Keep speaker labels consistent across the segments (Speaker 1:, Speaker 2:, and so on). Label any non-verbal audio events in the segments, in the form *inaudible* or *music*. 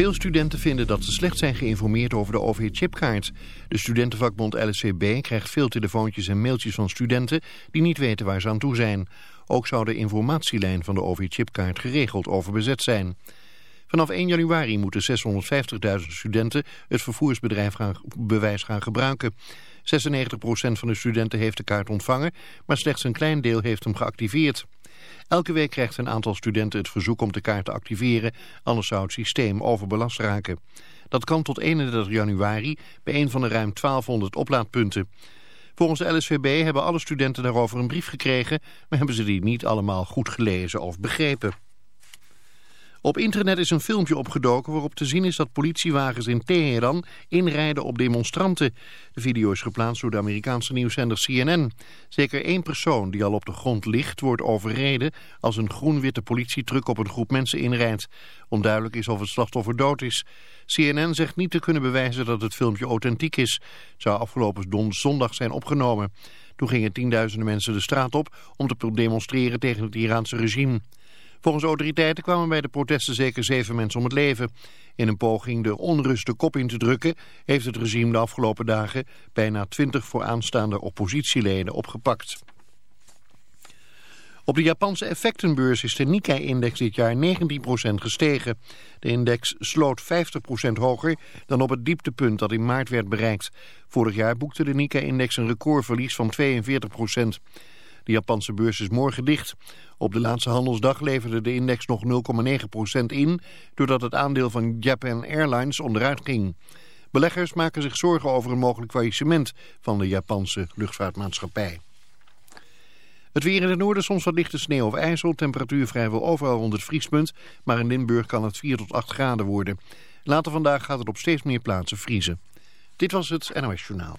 Speaker 1: Veel studenten vinden dat ze slecht zijn geïnformeerd over de OV-chipkaart. De studentenvakbond LSCB krijgt veel telefoontjes en mailtjes van studenten die niet weten waar ze aan toe zijn. Ook zou de informatielijn van de OV-chipkaart geregeld overbezet zijn. Vanaf 1 januari moeten 650.000 studenten het vervoersbedrijf bewijs gaan gebruiken. 96% van de studenten heeft de kaart ontvangen, maar slechts een klein deel heeft hem geactiveerd. Elke week krijgt een aantal studenten het verzoek om de kaart te activeren, anders zou het systeem overbelast raken. Dat kan tot 31 januari bij een van de ruim 1200 oplaadpunten. Volgens de LSVB hebben alle studenten daarover een brief gekregen, maar hebben ze die niet allemaal goed gelezen of begrepen. Op internet is een filmpje opgedoken waarop te zien is dat politiewagens in Teheran inrijden op demonstranten. De video is geplaatst door de Amerikaanse nieuwszender CNN. Zeker één persoon die al op de grond ligt wordt overreden als een groen-witte politietruck op een groep mensen inrijdt. Onduidelijk is of het slachtoffer dood is. CNN zegt niet te kunnen bewijzen dat het filmpje authentiek is. Het zou afgelopen zondag zijn opgenomen. Toen gingen tienduizenden mensen de straat op om te demonstreren tegen het Iraanse regime. Volgens autoriteiten kwamen bij de protesten zeker zeven mensen om het leven. In een poging de onrust de kop in te drukken... heeft het regime de afgelopen dagen bijna twintig vooraanstaande oppositieleden opgepakt. Op de Japanse effectenbeurs is de Nikkei-index dit jaar 19% gestegen. De index sloot 50% hoger dan op het dieptepunt dat in maart werd bereikt. Vorig jaar boekte de Nikkei-index een recordverlies van 42%. De Japanse beurs is morgen dicht. Op de laatste handelsdag leverde de index nog 0,9% in... doordat het aandeel van Japan Airlines onderuit ging. Beleggers maken zich zorgen over een mogelijk faillissement van de Japanse luchtvaartmaatschappij. Het weer in het noorden soms wat lichte sneeuw of ijzel. Temperatuur vrijwel overal rond het vriespunt. Maar in Limburg kan het 4 tot 8 graden worden. Later vandaag gaat het op steeds meer plaatsen vriezen. Dit was het NOS Journaal.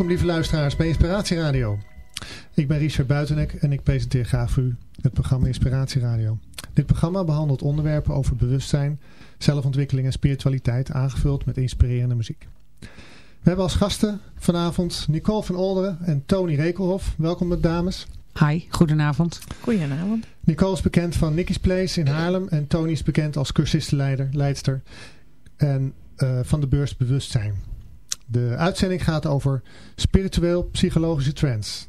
Speaker 2: Welkom lieve luisteraars bij Inspiratie Radio. Ik ben Richard Buitenek en ik presenteer graag voor u het programma Inspiratie Radio. Dit programma behandelt onderwerpen over bewustzijn, zelfontwikkeling en spiritualiteit aangevuld met inspirerende muziek. We hebben als gasten vanavond Nicole van Olderen en Tony Rekelhoff. Welkom met dames.
Speaker 3: Hi, goedenavond.
Speaker 4: Goedenavond.
Speaker 2: Nicole is bekend van Nicky's Place in Haarlem en Tony is bekend als cursistenleider, leidster en eh, van de beurs Bewustzijn. De uitzending gaat over spiritueel-psychologische trends.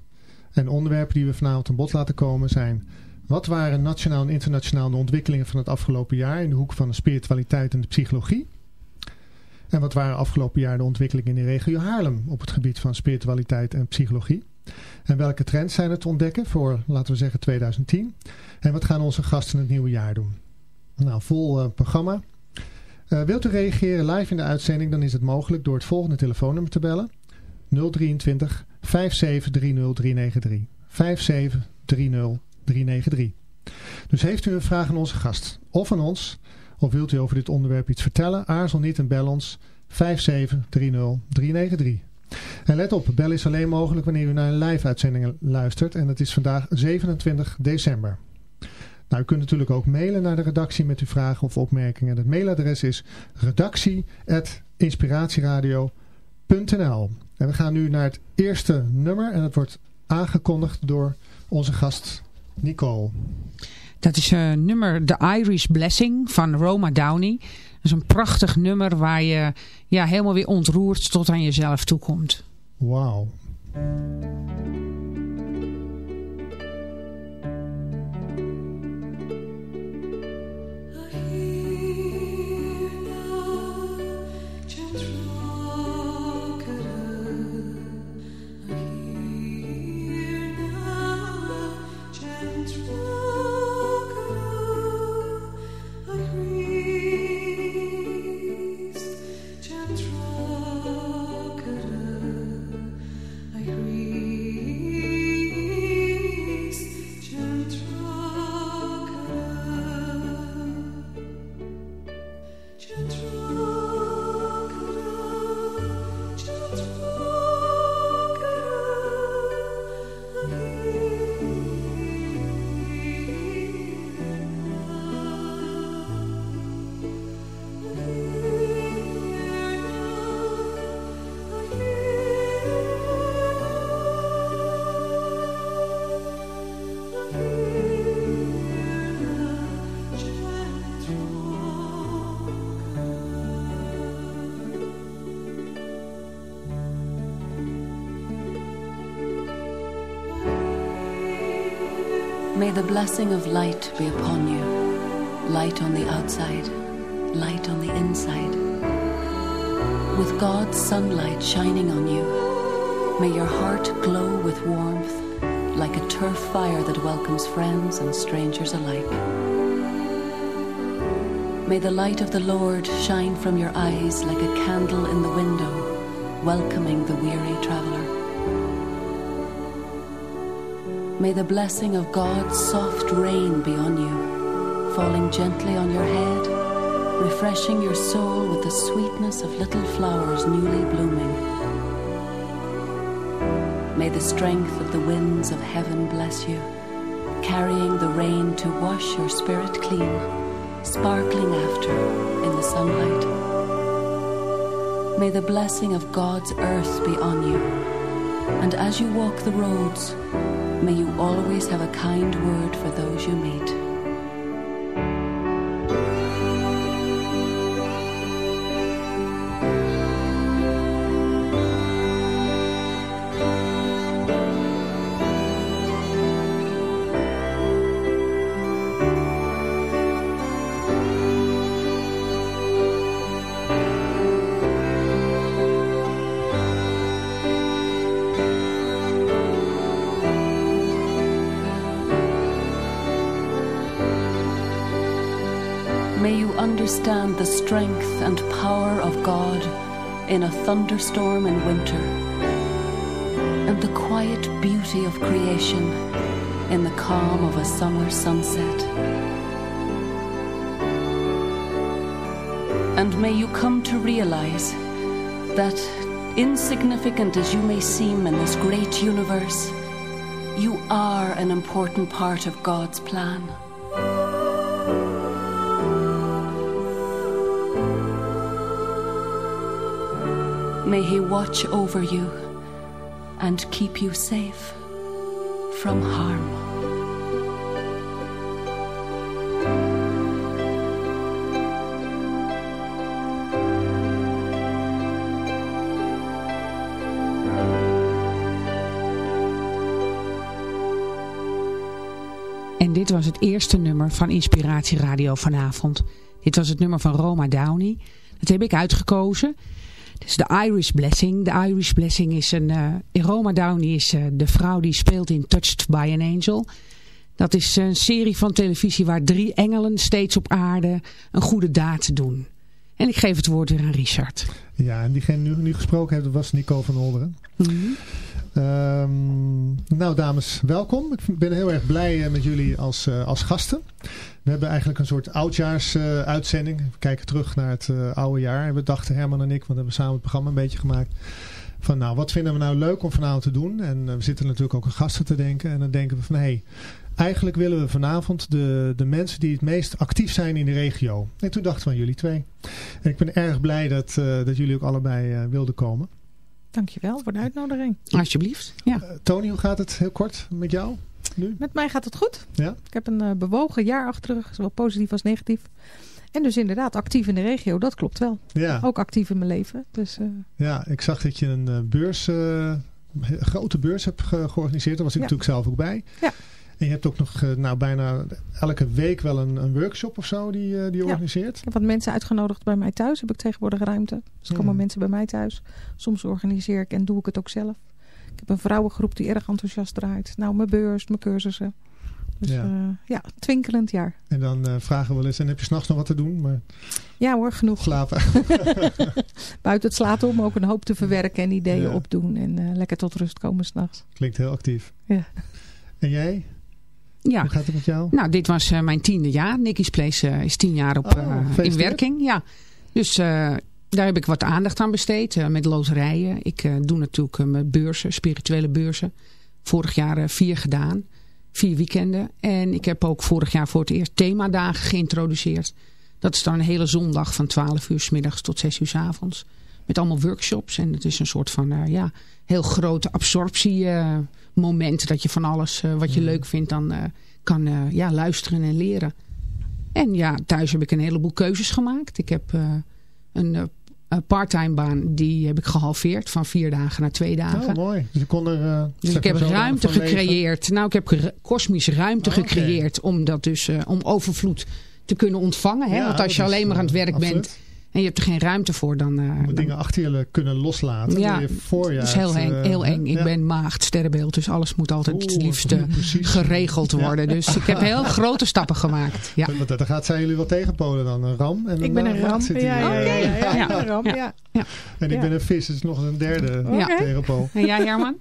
Speaker 2: En onderwerpen die we vanavond aan bod laten komen zijn... Wat waren nationaal en internationaal de ontwikkelingen van het afgelopen jaar... in de hoek van de spiritualiteit en de psychologie? En wat waren afgelopen jaar de ontwikkelingen in de regio Haarlem... op het gebied van spiritualiteit en psychologie? En welke trends zijn er te ontdekken voor, laten we zeggen, 2010? En wat gaan onze gasten het nieuwe jaar doen? Nou, vol eh, programma. Uh, wilt u reageren live in de uitzending, dan is het mogelijk door het volgende telefoonnummer te bellen. 023 5730 393. 5730 393. Dus heeft u een vraag aan onze gast of aan ons, of wilt u over dit onderwerp iets vertellen, aarzel niet en bel ons 5730 393. En let op, bel is alleen mogelijk wanneer u naar een live uitzending luistert en het is vandaag 27 december. Nou, u kunt natuurlijk ook mailen naar de redactie met uw vragen of opmerkingen. Het mailadres is redactie.inspiratieradio.nl En we gaan nu naar het eerste nummer en dat wordt aangekondigd door onze gast Nicole.
Speaker 5: Dat is uh, nummer The Irish Blessing van Roma Downey. Dat is een prachtig nummer waar je ja, helemaal weer ontroerd tot aan jezelf toekomt.
Speaker 2: Wauw.
Speaker 3: Blessing of light be upon you. Light on the outside, light on the inside. With God's sunlight shining on you, may your heart glow with warmth like a turf fire that welcomes friends and strangers alike. May the light of the Lord shine from your eyes like a candle in the window, welcoming the weary traveler. May the blessing of God's soft rain be on you, falling gently on your head, refreshing your soul with the sweetness of little flowers newly blooming. May the strength of the winds of heaven bless you, carrying the rain to wash your spirit clean, sparkling after in the sunlight. May the blessing of God's earth be on you, and as you walk the roads, May you always have a kind word for those you meet. Understand the strength and power of God in a thunderstorm in winter, and the quiet beauty of creation in the calm of a summer sunset. And may you come to realize that, insignificant as you may seem in this great universe, you are an important part of God's plan. May He watch over you and keep you safe from harm.
Speaker 5: En dit was het eerste nummer van Inspiratie Radio vanavond. Dit was het nummer van Roma Downey. Dat heb ik uitgekozen. Is de Irish Blessing. De Irish Blessing is een... Uh, Roma Downey is uh, de vrouw die speelt in Touched by an Angel. Dat is een serie van televisie waar drie engelen steeds op aarde een goede daad doen. En ik geef het woord weer aan Richard.
Speaker 2: Ja, en diegene nu, nu gesproken heeft, was Nico van Olderen. Ehm, nou dames, welkom. Ik ben heel erg blij eh, met jullie als, eh, als gasten. We hebben eigenlijk een soort oudjaarsuitzending. we kijken terug naar het eh, oude jaar. En we dachten, Herman en ik, want we hebben samen het programma een beetje gemaakt. Van nou, wat vinden we nou leuk om vanavond te doen? En we zitten natuurlijk ook aan gasten te denken. En dan denken we van, hé, hey, eigenlijk willen we vanavond de, de mensen die het meest actief zijn in de regio. En toen dachten we aan jullie twee. En ik ben erg blij dat, dat jullie ook allebei wilden komen.
Speaker 4: Dankjewel voor de uitnodiging.
Speaker 5: Alsjeblieft. Ja.
Speaker 2: Uh, Tony, hoe gaat het heel kort met jou nu?
Speaker 4: Met mij gaat het goed.
Speaker 2: Ja?
Speaker 4: Ik heb een uh, bewogen jaar achter de rug, zowel positief als negatief. En dus inderdaad actief in de regio, dat klopt wel.
Speaker 2: Ja.
Speaker 4: Ook actief in mijn leven. Dus, uh...
Speaker 2: Ja, ik zag dat je een beurs, een grote beurs hebt ge georganiseerd. Daar was ik ja. natuurlijk zelf ook bij.
Speaker 4: Ja.
Speaker 2: En je hebt ook nog nou, bijna elke week wel een, een workshop of zo die, uh, die je
Speaker 4: ja.
Speaker 2: organiseert.
Speaker 4: Ik heb wat mensen uitgenodigd bij mij thuis. Heb ik tegenwoordig ruimte. Dus er komen
Speaker 2: Hmm.
Speaker 4: mensen bij mij thuis. Soms organiseer ik en doe ik het ook zelf. Ik heb een vrouwengroep die erg enthousiast draait. Nou, mijn beurs, mijn cursussen. Dus
Speaker 2: Ja.
Speaker 4: ja, ja twinkelend jaar.
Speaker 2: En dan uh, vragen we wel eens, en heb je s'nachts nog wat te doen? Maar
Speaker 4: Ja hoor, genoeg.
Speaker 2: slapen. *laughs*
Speaker 4: Buiten het slaat om ook een hoop te verwerken en ideeën
Speaker 2: Ja.
Speaker 4: opdoen. En uh, lekker tot rust komen s'nachts.
Speaker 2: Klinkt heel actief.
Speaker 4: Ja.
Speaker 2: En jij?
Speaker 5: Ja.
Speaker 2: Hoe gaat het met jou?
Speaker 5: Nou, dit was uh, mijn tiende jaar. Nicky's Place uh, is tien jaar op,
Speaker 2: Oh,
Speaker 5: uh, in werking. Ja. Dus daar heb ik wat aandacht aan besteed met loterijen. Ik doe natuurlijk mijn beurzen, spirituele beurzen. Vorig jaar vier gedaan. Vier weekenden. En ik heb ook vorig jaar voor het eerst themadagen geïntroduceerd. Dat is dan een hele zondag van 12 uur s middags tot 6 uur s avonds. Met allemaal workshops. En het is een soort van ja, heel grote absorptie moment. Dat je van alles uh, wat je
Speaker 2: Mm.
Speaker 5: leuk vindt dan uh, kan uh, ja, luisteren en leren. En ja, thuis heb ik een heleboel keuzes gemaakt. Ik heb een parttime baan, die heb ik gehalveerd van vier dagen naar twee dagen.
Speaker 2: Oh, mooi. Dus, kon er, uh,
Speaker 5: dus ik heb ruimte gecreëerd. Nou, ik heb kosmische ruimte
Speaker 2: Oh,
Speaker 5: oh, gecreëerd om dat dus uh, om overvloed te kunnen ontvangen. Hè?
Speaker 2: Ja,
Speaker 5: Want als je alleen maar aan het werk
Speaker 2: absoluut.
Speaker 5: bent en je hebt er geen ruimte voor, dan... Uh,
Speaker 2: je moet
Speaker 5: dan...
Speaker 2: dingen achter je kunnen loslaten.
Speaker 5: Ja,
Speaker 2: je voor
Speaker 5: dat is heel eng. Heel eng. Ik
Speaker 2: ja.
Speaker 5: ben maagd, sterrenbeeld, dus alles moet altijd
Speaker 2: Oeh,
Speaker 5: het liefst *laughs* geregeld worden. Ja. Dus ik heb heel *laughs* grote stappen gemaakt. Ja.
Speaker 2: Want dan gaat zij jullie wel tegenpolen dan. Een ram. En
Speaker 4: ik ben een ram.
Speaker 2: Ja,
Speaker 4: ja, ja, ja, ja, ja,
Speaker 5: ja.
Speaker 4: Een ram, ja.
Speaker 5: ja.
Speaker 2: En ik ben een vis, dus nog een derde
Speaker 5: okay.
Speaker 2: tegenpool.
Speaker 5: En jij Herman?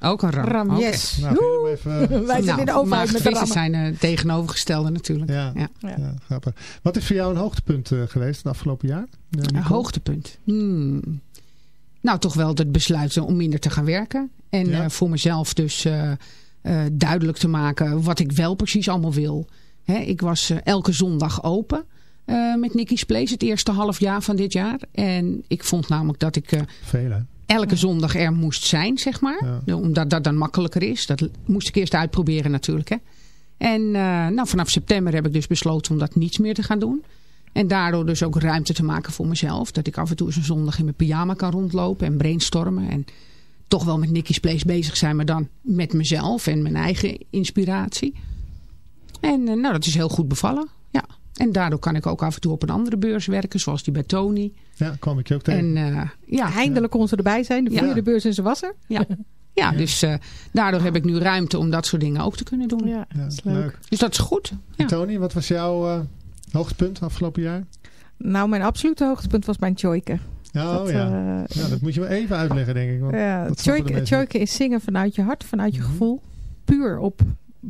Speaker 5: Ook een ram.
Speaker 4: Ram,
Speaker 5: okay.
Speaker 4: yes.
Speaker 2: Nou, even, *laughs*
Speaker 4: Wij zijn
Speaker 5: nou,
Speaker 4: in de overheid met de rammen.
Speaker 5: zijn uh, tegenovergestelde natuurlijk.
Speaker 2: Ja, ja. ja. grappig. Wat is voor jou een hoogtepunt uh, geweest het afgelopen jaar?
Speaker 5: een hoogtepunt? Hmm. Nou, toch wel het besluiten om minder te gaan werken. En ja. uh, voor mezelf dus uh, duidelijk te maken wat ik wel precies allemaal wil. Hè, ik was uh, elke zondag open met Nicky's Place het eerste half jaar van dit jaar. En ik vond namelijk dat ik...
Speaker 2: Veel, hè?
Speaker 5: Elke zondag er moest zijn, zeg maar. Ja. Omdat dat dan makkelijker is. Dat moest ik eerst uitproberen natuurlijk. Hè. En uh, nou, vanaf september heb ik dus besloten om dat niets meer te gaan doen. En daardoor dus ook ruimte te maken voor mezelf. Dat ik af en toe eens een zondag in mijn pyjama kan rondlopen en brainstormen. En toch wel met Nicky's Place bezig zijn, maar dan met mezelf en mijn eigen inspiratie. En uh, nou, dat is heel goed bevallen. En daardoor kan ik ook af en toe op een andere beurs werken, zoals die bij Tony.
Speaker 2: Ja, kwam ik je ook tegen.
Speaker 5: En, uh, ja,
Speaker 4: Eindelijk kon ze erbij zijn. De vierde ja. beurs en ze was er.
Speaker 5: Ja, ja, ja. dus uh, daardoor heb ik nu ruimte om dat soort dingen ook te kunnen doen.
Speaker 4: Ja, dat is leuk. leuk.
Speaker 5: Dus dat is goed.
Speaker 2: Ja. Tony, wat was jouw uh, hoogtepunt afgelopen jaar?
Speaker 4: Nou, mijn absolute hoogtepunt was mijn Tjoike.
Speaker 2: Oh dat, ja. ja, dat moet je wel even uitleggen, denk ik. Want
Speaker 4: ja, Tjoike is zingen vanuit je hart, vanuit je mm -hmm. gevoel. Puur op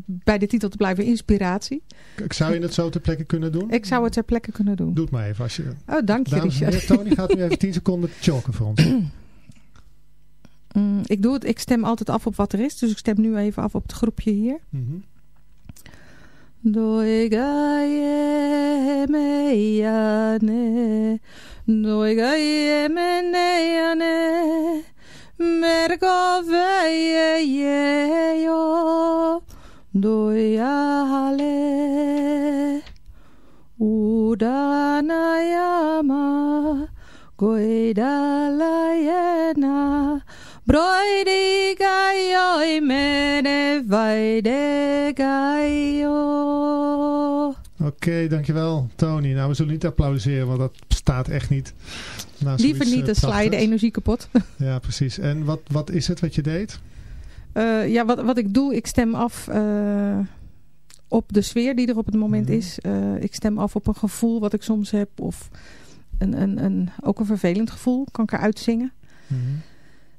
Speaker 4: bij de titel te blijven inspiratie.
Speaker 2: Ik zou je het zo ter plekke kunnen doen?
Speaker 4: Ik zou het ter plekke kunnen doen.
Speaker 2: Doe het maar even. Als je...
Speaker 4: Oh, dank je
Speaker 2: heren, Tony gaat nu even 10 *laughs* seconden choken voor ons.
Speaker 4: mm, ik, doe het, ik stem altijd af op wat er is. Dus ik stem nu even af op het groepje hier.
Speaker 2: Mm -hmm.
Speaker 4: Yo Doyale Udanayama Goidalayena Broidi gaio mene vaide gaio
Speaker 2: Oké, okay, dankjewel Tony. Nou, we zullen niet applaudisseren, want dat staat echt niet.
Speaker 4: Nou, Liever niet, dan sla je de energie kapot.
Speaker 2: ja, precies. En wat, wat is het wat je deed?
Speaker 4: Uh, ja, wat, wat ik doe, ik stem af uh, op de sfeer die er op het moment -hmm. is. Uh, ik stem af op een gevoel wat ik soms heb. Of een, een, een, ook een vervelend gevoel. Kan ik eruit zingen.
Speaker 2: Mhm.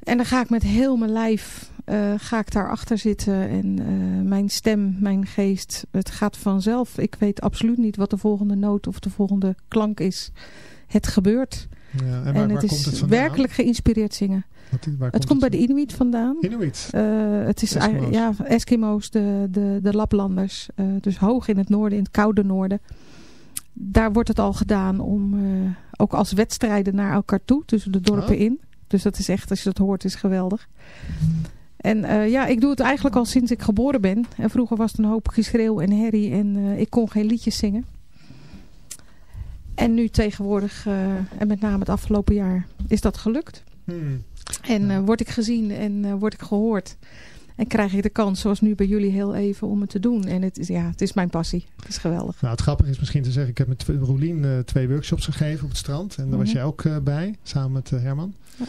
Speaker 4: En dan ga ik met heel mijn lijf eh, ga ik daarachter zitten. En eh, mijn stem, mijn geest, het gaat vanzelf. Ik weet absoluut niet wat de volgende noot of de volgende klank is. Het gebeurt.
Speaker 2: Ja, en waar,
Speaker 4: En,
Speaker 2: waar
Speaker 4: het
Speaker 2: komt
Speaker 4: is
Speaker 2: het vandaan?
Speaker 4: werkelijk geïnspireerd zingen.
Speaker 2: Wat,
Speaker 4: het komt bij de? Inuit vandaan.
Speaker 2: Inuit.
Speaker 4: Eh, het is
Speaker 2: Eskimo's.
Speaker 4: ja, Eskimo's, de, de, de Laplanders. eh, dus hoog in het noorden, in het koude noorden. Daar wordt het al gedaan om eh, ook als wedstrijden naar elkaar toe, tussen de dorpen
Speaker 2: Oh.
Speaker 4: in. Dus dat is echt, als je dat hoort, is geweldig. En ja, ik doe het eigenlijk al sinds ik geboren ben. En vroeger was het een hoop geschreeuw en herrie en ik kon geen liedjes zingen. En nu tegenwoordig, eh, en met name het afgelopen jaar, is dat gelukt.
Speaker 2: Hmm.
Speaker 4: En eh, word ik gezien en eh, word ik gehoord. En krijg ik de kans, zoals nu bij jullie heel even, om het te doen. En het is, ja, het is mijn passie. Het is geweldig.
Speaker 2: Nou, het grappige is misschien te zeggen, ik heb met Roelien twee workshops gegeven op het strand. En daar was
Speaker 4: Mhm.
Speaker 2: jij ook bij, samen met Herman.
Speaker 4: Ja.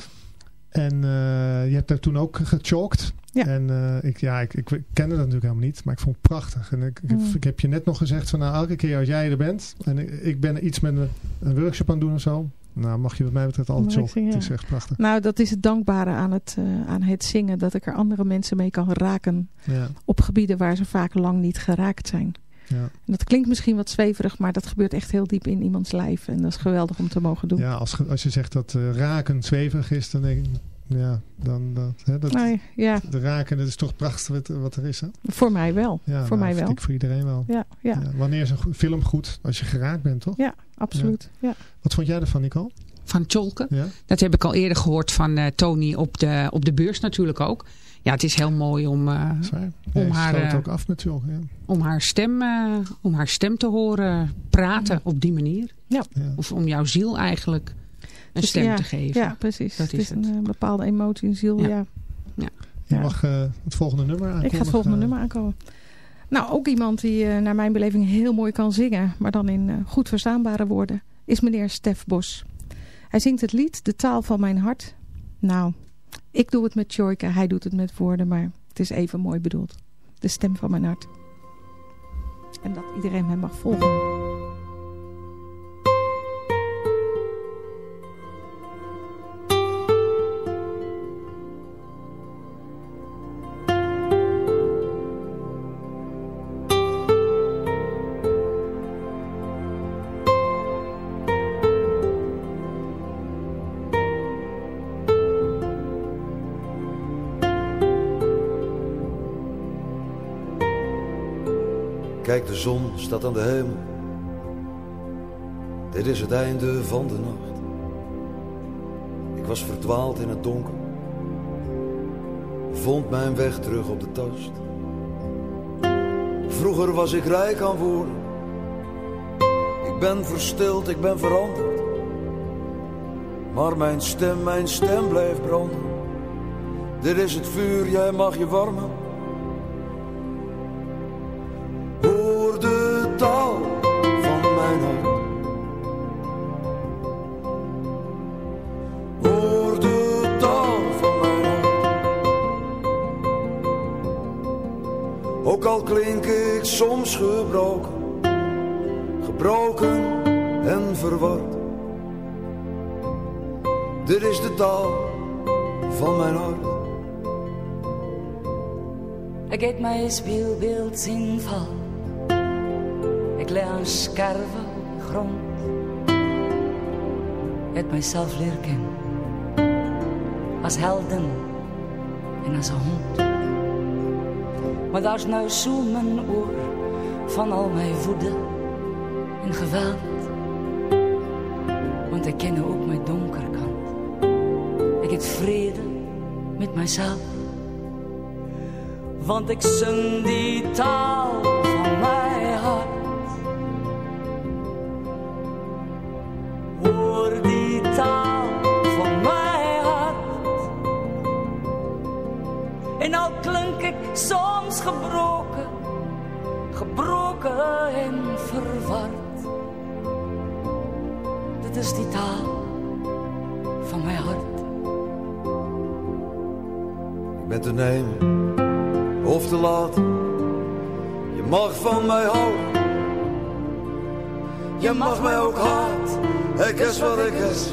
Speaker 2: En eh, je hebt daar toen ook gechalkt.
Speaker 4: Ja.
Speaker 2: En eh, ik, ja, ik, ik kende dat natuurlijk helemaal niet, maar ik vond het prachtig. En ik, ik, heb,
Speaker 4: Mm.
Speaker 2: ik heb je net nog gezegd van nou, elke keer als jij er bent en ik, ik ben iets met een, een workshop aan het doen of zo. Nou, mag je wat mij betreft altijd
Speaker 4: zien,
Speaker 2: Het is echt prachtig.
Speaker 4: Nou, dat is het dankbare aan het, eh, aan het zingen. Dat ik er andere mensen mee kan raken.
Speaker 2: Ja,
Speaker 4: Op gebieden waar ze vaak lang niet geraakt zijn.
Speaker 2: Ja.
Speaker 4: En dat klinkt misschien wat zweverig, maar dat gebeurt echt heel diep in iemands lijf. En dat is geweldig om te mogen doen.
Speaker 2: ja als, als je zegt dat eh, raken zweverig is, dan denk ik, ja, dan, dat, hè, dat,
Speaker 4: Nee, ja,
Speaker 2: de raken, dat is toch prachtig wat, wat er is. Hè?
Speaker 4: voor mij wel.
Speaker 2: Ja,
Speaker 4: voor
Speaker 2: nou,
Speaker 4: mij wel.
Speaker 2: Ik voor iedereen wel.
Speaker 4: Ja, ja,
Speaker 2: Ja, wanneer is een go- film goed? Als je geraakt bent, toch?
Speaker 4: ja, absoluut. Ja.
Speaker 2: Wat vond jij ervan, Nicole?
Speaker 5: Van Tjolken.
Speaker 2: Ja?
Speaker 5: Dat heb ik al eerder gehoord van eh, Tony op de, op de beurs natuurlijk ook. Ja, het is heel mooi om, eh. Om haar, eh,
Speaker 2: ook af met joggen. Ja.
Speaker 5: om, haar stem, eh, om haar stem te horen praten op die manier.
Speaker 2: Ja.
Speaker 5: Of om jouw ziel eigenlijk een
Speaker 4: Dus
Speaker 5: stem
Speaker 4: ja,
Speaker 5: te geven.
Speaker 4: Ja, precies.
Speaker 5: Dat
Speaker 4: het
Speaker 5: is
Speaker 4: is een bepaalde emotie in ziel.
Speaker 5: Ja.
Speaker 4: Ja.
Speaker 2: Je
Speaker 4: Ja.
Speaker 2: mag eh, het volgende nummer aankomen.
Speaker 4: Ik ga het volgende nummer aankomen. Nou, ook iemand die eh, naar mijn beleving heel mooi kan zingen, maar dan in eh, goed verstaanbare woorden, is meneer Stef Bos. Hij zingt het lied De taal van mijn hart. Nou, ik doe het met Joyke, hij doet het met woorden, maar het is even mooi bedoeld. De stem van mijn hart. En dat iedereen hem mag volgen.
Speaker 6: Kijk, de zon staat aan de hemel. Dit is het einde van de nacht. Ik was verdwaald in het donker. Vond mijn weg terug op de tast. Vroeger was ik rijk aan woorden. Ik ben verstild, ik ben veranderd. Maar mijn stem, mijn stem blijft branden. Dit is het vuur, jij mag je warmen. Ik gebroken, gebroken en verward. Dit is de taal van mijn hart.
Speaker 7: Ik eet mijn speelbeeld zien val. Ik leg aan scherven grond. Het mijzelf leer kennen. Als helden en als een hond. Maar daar is nou zo mijn oor van al mijn woede en geweld. Want ik ken ook mijn donkerkant. Ik heb vrede met mijzelf. Want ik zing die taal is
Speaker 6: wat ik is.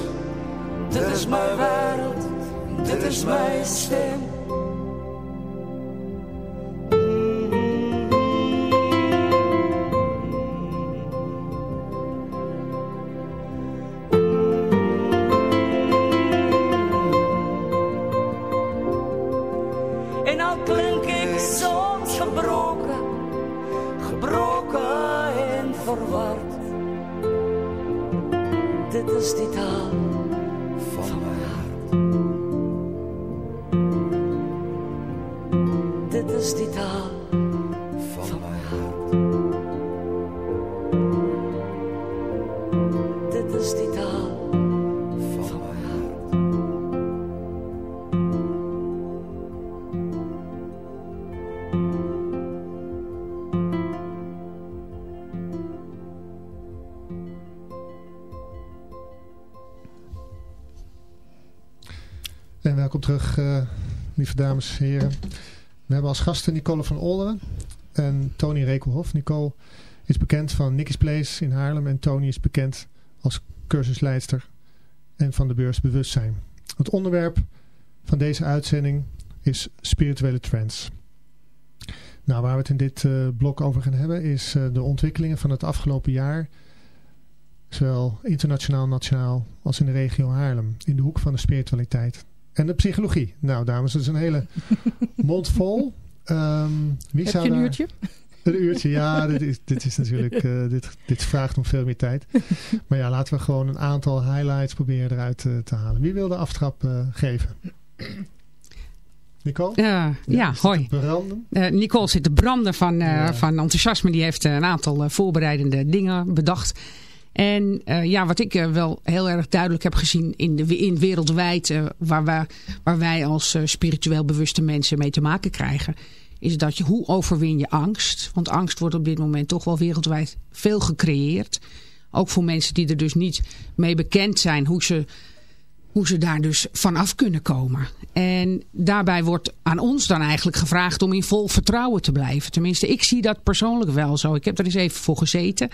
Speaker 6: Dit is mijn wereld, dit is mijn stem.
Speaker 2: Terug, eh, lieve dames en heren. We hebben als gasten Nicole van Olderen en Tony Rekelhoff. Nicole is bekend van Nicky's Place in Haarlem en Tony is bekend als cursusleidster en van de beurs Bewustzijn. Het onderwerp van deze uitzending is spirituele trends. Nou, waar we het in dit eh, blok over gaan hebben is eh, de ontwikkelingen van het afgelopen jaar, zowel internationaal, nationaal als in de regio Haarlem, in de hoek van de spiritualiteit. En de psychologie. Nou, dames, dat is een hele *laughs* mond vol. Ehm, wie
Speaker 4: Heb
Speaker 2: zou
Speaker 4: je een
Speaker 2: daar-
Speaker 4: uurtje?
Speaker 2: Een uurtje, ja. Dit is, dit is natuurlijk... *laughs* eh, dit, dit vraagt om veel meer tijd. Maar ja, laten we gewoon een aantal highlights proberen eruit eh, te halen. Wie wil de aftrap eh, geven? Nicole?
Speaker 5: Ja,
Speaker 2: het
Speaker 5: hoi. Nicole zit te branden van, eh,
Speaker 2: Ja.
Speaker 5: van enthousiasme. Die heeft een aantal voorbereidende dingen bedacht. En eh, ja, wat ik eh, wel heel erg duidelijk heb gezien in, de, in wereldwijd, eh, waar, wij, waar wij als spiritueel bewuste mensen mee te maken krijgen, is dat je, hoe overwin je angst? Want angst wordt op dit moment toch wel wereldwijd veel gecreëerd. Ook voor mensen die er dus niet mee bekend zijn hoe ze hoe ze daar dus vanaf kunnen komen. En daarbij wordt aan ons dan eigenlijk gevraagd om in vol vertrouwen te blijven. Tenminste, ik zie dat persoonlijk wel zo. Ik heb er eens even voor gezeten.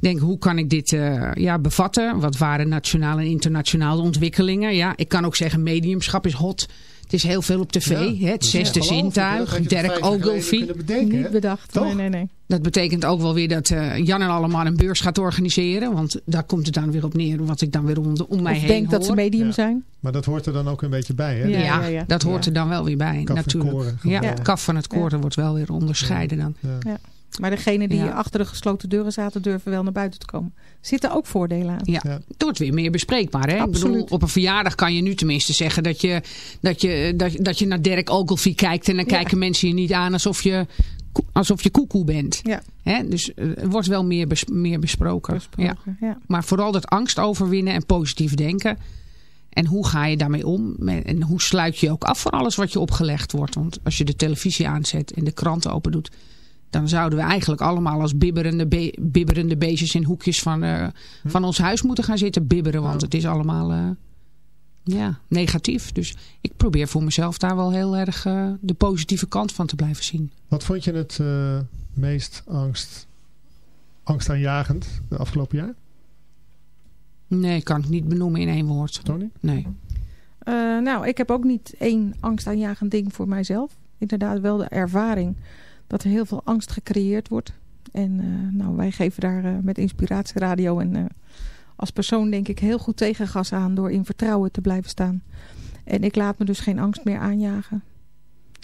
Speaker 5: Ik denk, hoe kan ik dit eh, ja, bevatten? Wat waren nationale en internationale ontwikkelingen? Ja, ik kan ook zeggen, mediumschap is hot. Het is heel veel op tv.
Speaker 2: Ja,
Speaker 5: hè, het zesde zintuig, Dirk Ogilvie.
Speaker 4: Niet bedacht.
Speaker 2: Toch?
Speaker 4: Nee, nee, nee.
Speaker 5: Dat betekent ook wel weer dat eh, Jan en allemaal een beurs gaat organiseren. Want daar komt het dan weer op neer wat ik dan weer om, de, om mij
Speaker 4: Of
Speaker 5: heen
Speaker 4: denk dat ze medium
Speaker 2: Ja.
Speaker 4: zijn.
Speaker 2: Maar dat hoort er dan ook een beetje bij, hè?
Speaker 4: Ja,
Speaker 5: dat hoort
Speaker 4: Ja.
Speaker 5: er dan wel weer bij,
Speaker 2: Kaf
Speaker 5: natuurlijk.
Speaker 2: koren,
Speaker 5: ja, het kaf van het koren wordt wel weer onderscheiden dan.
Speaker 2: ja.
Speaker 4: Maar degene die
Speaker 5: Ja.
Speaker 4: achter de gesloten deuren zaten, durven wel naar buiten te komen. Zitten ook voordelen aan.
Speaker 5: Ja,
Speaker 2: Ja.
Speaker 5: het wordt weer meer bespreekbaar. Hè? Ik
Speaker 4: Absoluut.
Speaker 5: bedoel, op een verjaardag kan je nu tenminste zeggen dat je, dat je, dat, dat je naar Dirk Ogilvie kijkt. En dan
Speaker 4: Ja.
Speaker 5: kijken mensen je niet aan alsof je, alsof je koekoe bent.
Speaker 4: Ja.
Speaker 5: Hè? Dus eh, er wordt wel meer, bes- meer besproken. Ja.
Speaker 4: Besproken, ja.
Speaker 5: Maar vooral dat angst overwinnen en positief denken. En hoe ga je daarmee om? En hoe sluit je ook af voor alles wat je opgelegd wordt? Want als je de televisie aanzet en de kranten open doet... dan zouden we eigenlijk allemaal als bibberende, be- bibberende beestjes in hoekjes van, eh, van ons huis moeten gaan zitten bibberen. Want het is allemaal eh, ja, negatief. Dus ik probeer voor mezelf daar wel heel erg eh, de positieve kant van te blijven zien.
Speaker 2: Wat vond je het eh, meest angst, angstaanjagend de afgelopen jaar,
Speaker 5: Nee, ik kan het niet benoemen in één woord.
Speaker 2: Tony?
Speaker 5: Nee.
Speaker 4: Eh, nou, ik heb ook niet één angstaanjagend ding voor mijzelf. Inderdaad wel de ervaring dat er heel veel angst gecreëerd wordt. En eh, nou, wij geven daar eh, met Inspiratieradio en eh, als persoon denk ik heel goed tegengas aan door in vertrouwen te blijven staan. En ik laat me dus geen angst meer aanjagen.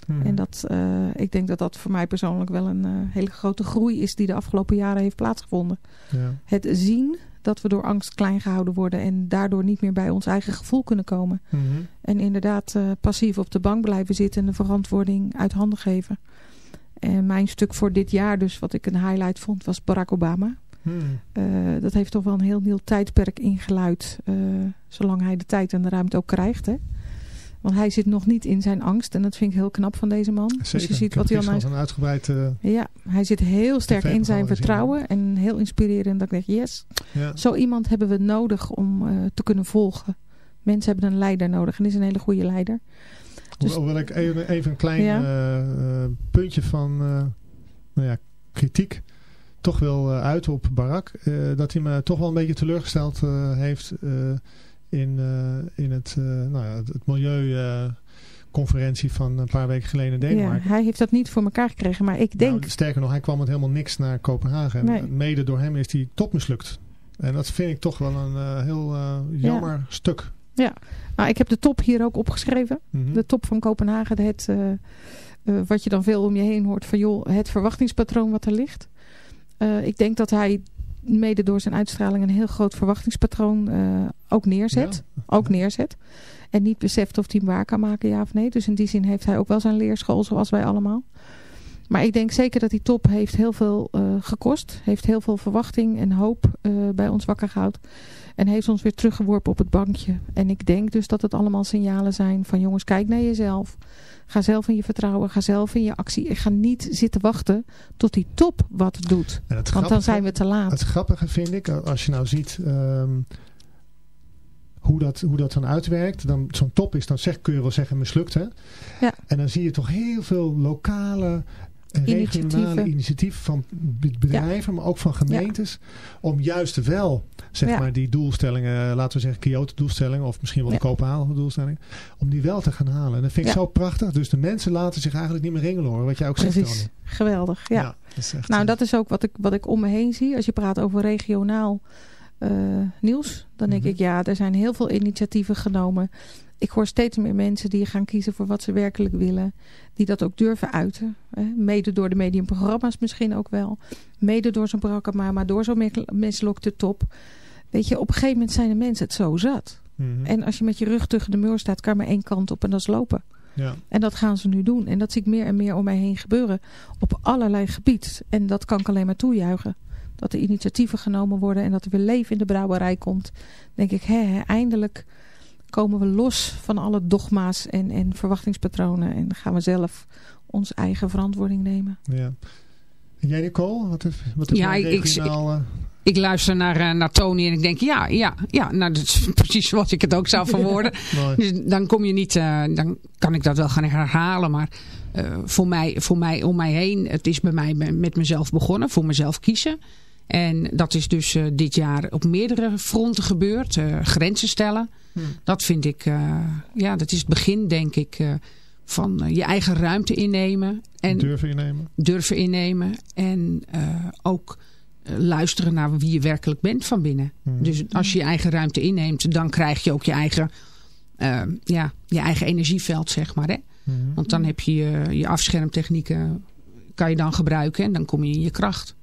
Speaker 2: Hmm.
Speaker 4: En dat, ik denk dat dat voor mij persoonlijk wel een hele grote groei is die de afgelopen jaren heeft plaatsgevonden.
Speaker 2: Ja.
Speaker 4: Het zien dat we door angst klein gehouden worden en daardoor niet meer bij ons eigen gevoel kunnen komen.
Speaker 2: Mhm.
Speaker 4: En inderdaad passief op de bank blijven zitten en de verantwoording uit handen geven. En mijn stuk voor dit jaar dus, wat ik een highlight vond, was Barack Obama.
Speaker 2: Hmm.
Speaker 4: Eh, dat heeft toch wel een heel nieuw tijdperk ingeluid. eh, zolang hij de tijd en de ruimte ook krijgt. Hè? Want hij zit nog niet in zijn angst. En dat vind ik heel knap van deze man. Dus
Speaker 2: Zeker.
Speaker 4: je ziet wat hij al
Speaker 2: een uitgebreid... eh,
Speaker 4: ja, hij zit heel sterk in zijn vertrouwen. En heel inspirerend. Dat ik denk, yes,
Speaker 2: ja.
Speaker 4: zo iemand hebben we nodig om te kunnen volgen. Mensen hebben een leider nodig. En dit is een hele goede leider. Dus-
Speaker 2: Hoewel ik even, even een klein
Speaker 4: Ja.
Speaker 2: eh, eh, puntje van eh, nou ja, kritiek toch wil uiten op Barak. dat hij me toch wel een beetje teleurgesteld heeft in, in het, nou ja, het, het milieuconferentie van een paar weken geleden in
Speaker 4: Ja,
Speaker 2: Denemarken.
Speaker 4: hij heeft dat niet voor elkaar gekregen. Maar ik denk...
Speaker 2: Nou, sterker nog, hij kwam met helemaal niks naar Kopenhagen. En
Speaker 4: Nee.
Speaker 2: mede door hem is die top mislukt. En dat vind ik toch wel een heel jammer stuk.
Speaker 4: Nou, ik heb de top hier ook opgeschreven.
Speaker 2: Mhm.
Speaker 4: De top van Kopenhagen. Het, eh, eh, wat je dan veel om je heen hoort van joh, het verwachtingspatroon wat er ligt. Eh, ik denk dat hij mede door zijn uitstraling een heel groot verwachtingspatroon ook neerzet.
Speaker 2: Ja.
Speaker 4: Ook neerzet. En niet beseft of hij hem waar kan maken, ja of nee. Dus in die zin heeft hij ook wel zijn leerschool zoals wij allemaal. Maar ik denk zeker dat die top heeft heel veel gekost. Heeft heel veel verwachting en hoop bij ons wakker gehouden. En heeft ons weer teruggeworpen op het bankje. En ik denk dus dat het allemaal signalen zijn van jongens, kijk naar jezelf. Ga zelf in je vertrouwen, ga zelf in je actie. En ga niet zitten wachten tot die top wat doet. Want dan zijn we te laat.
Speaker 2: Het grappige vind ik, als je nou ziet ehm, hoe, dat, hoe dat dan uitwerkt. Dan, zo'n top is dan zeg, kun je wel zeggen mislukt hè.
Speaker 4: Ja.
Speaker 2: En dan zie je toch heel veel lokale regionale
Speaker 4: Initiatieven.
Speaker 2: initiatieven van be- bedrijven, maar ook van gemeentes. Om juist wel, zeg
Speaker 4: Ja.
Speaker 2: maar, die doelstellingen, laten we zeggen Kyoto doelstellingen. Of misschien wel de
Speaker 4: Ja.
Speaker 2: Kopenhagen doelstellingen. Om die wel te gaan halen. En dat vind ik zo prachtig. Dus de mensen laten zich eigenlijk niet meer ringelen hoor. Wat jij ook zegt
Speaker 4: Precies.
Speaker 2: Tony.
Speaker 4: Geweldig, ja.
Speaker 2: dat is echt,
Speaker 4: Nou,
Speaker 2: eh,
Speaker 4: dat is ook wat ik, wat ik om me heen zie. Als je praat over regionaal eh, nieuws. Dan denk
Speaker 2: Mhm.
Speaker 4: ik, ja, er zijn heel veel initiatieven genomen. Ik hoor steeds meer mensen die gaan kiezen voor wat ze werkelijk willen. Die dat ook durven uiten. Hè? Mede door de mediumprogramma's misschien ook wel. Mede door zo'n programma, maar door zo'n mislokte top. Weet je, op een gegeven moment zijn de mensen het zo zat.
Speaker 2: mhm.
Speaker 4: En als je met je rug tegen de muur staat, kan maar één kant op en dat is lopen.
Speaker 2: ja.
Speaker 4: En dat gaan ze nu doen. En dat zie ik meer en meer om mij heen gebeuren. Op allerlei gebied. En dat kan ik alleen maar toejuichen. Dat er initiatieven genomen worden. En dat er weer leven in de brouwerij komt. denk ik, hè, eindelijk komen we los van alle dogma's en, en verwachtingspatronen. En gaan we zelf onze eigen verantwoording nemen.
Speaker 2: Ja. En jij Nicole? Wat heb, wat heb
Speaker 5: Ja, ik- ik- luister naar, eh, naar Tony en ik denk, ja, ja, ja. Nou, dat is *laughs* precies zoals ik het ook zou *laughs* verwoorden.
Speaker 2: mooi.
Speaker 5: Dus dan kom je niet, eh, dan kan ik dat wel gaan herhalen. Maar eh, voor, mij, voor mij, om mij heen, het is bij mij met mezelf begonnen. Voor mezelf kiezen. En dat is dus eh, dit jaar op meerdere fronten gebeurd. Eh, grenzen stellen.
Speaker 2: Hm.
Speaker 5: Dat vind ik, eh, ja, dat is het begin denk ik eh, van eh, je eigen ruimte innemen. En
Speaker 2: durven innemen.
Speaker 5: durven innemen. En eh, ook luisteren naar wie je werkelijk bent van binnen.
Speaker 2: Mhm.
Speaker 5: Dus als je je eigen ruimte inneemt, dan krijg je ook je eigen, ja, je eigen energieveld, zeg maar. Hè?
Speaker 2: Mhm.
Speaker 5: Want dan heb je je, je afschermtechnieken, kan je dan gebruiken en dan kom je in je kracht.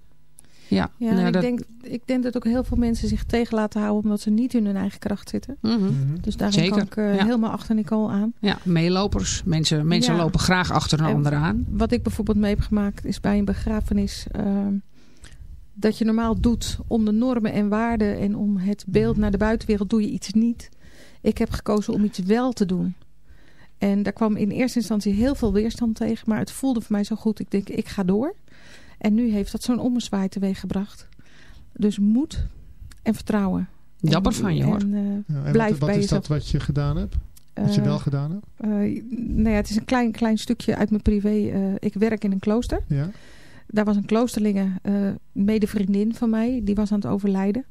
Speaker 5: Ja,
Speaker 4: Ja,
Speaker 5: nou,
Speaker 4: ik,
Speaker 5: dat-
Speaker 4: denk, ik denk dat ook heel veel mensen zich tegen laten houden. Omdat ze niet in hun eigen kracht zitten.
Speaker 5: Mhm.
Speaker 2: Mhm.
Speaker 4: Dus daarom
Speaker 5: Zeker,
Speaker 4: kan ik eh,
Speaker 5: ja.
Speaker 4: helemaal achter Nicole aan.
Speaker 5: Ja, meelopers. Mensen, mensen
Speaker 4: Ja.
Speaker 5: lopen graag achter een
Speaker 4: En
Speaker 5: ander aan.
Speaker 4: Wat ik bijvoorbeeld mee heb gemaakt is bij een begrafenis. ehm, dat je normaal doet om de normen en waarden en om het beeld naar de buitenwereld doe je iets niet. Ik heb gekozen om iets wel te doen. En daar kwam in eerste instantie heel veel weerstand tegen. Maar het voelde voor mij zo goed. Ik denk, ik ga door. En nu heeft dat zo'n ommezwaai teweeg gebracht. Dus moed en vertrouwen.
Speaker 5: Dapper
Speaker 4: En-
Speaker 5: van je hoor.
Speaker 4: En, eh,
Speaker 2: Ja, en
Speaker 4: Blijf
Speaker 2: wat, wat
Speaker 4: bij
Speaker 2: is dat wat je gedaan hebt? Wat je
Speaker 4: eh,
Speaker 2: wel gedaan hebt?
Speaker 4: eh, nou ja, het is een klein, klein stukje uit mijn privé. Eh, ik werk in een klooster.
Speaker 2: Ja.
Speaker 4: Daar was een kloosterlinge, eh medevriendin van mij, die was aan het overlijden.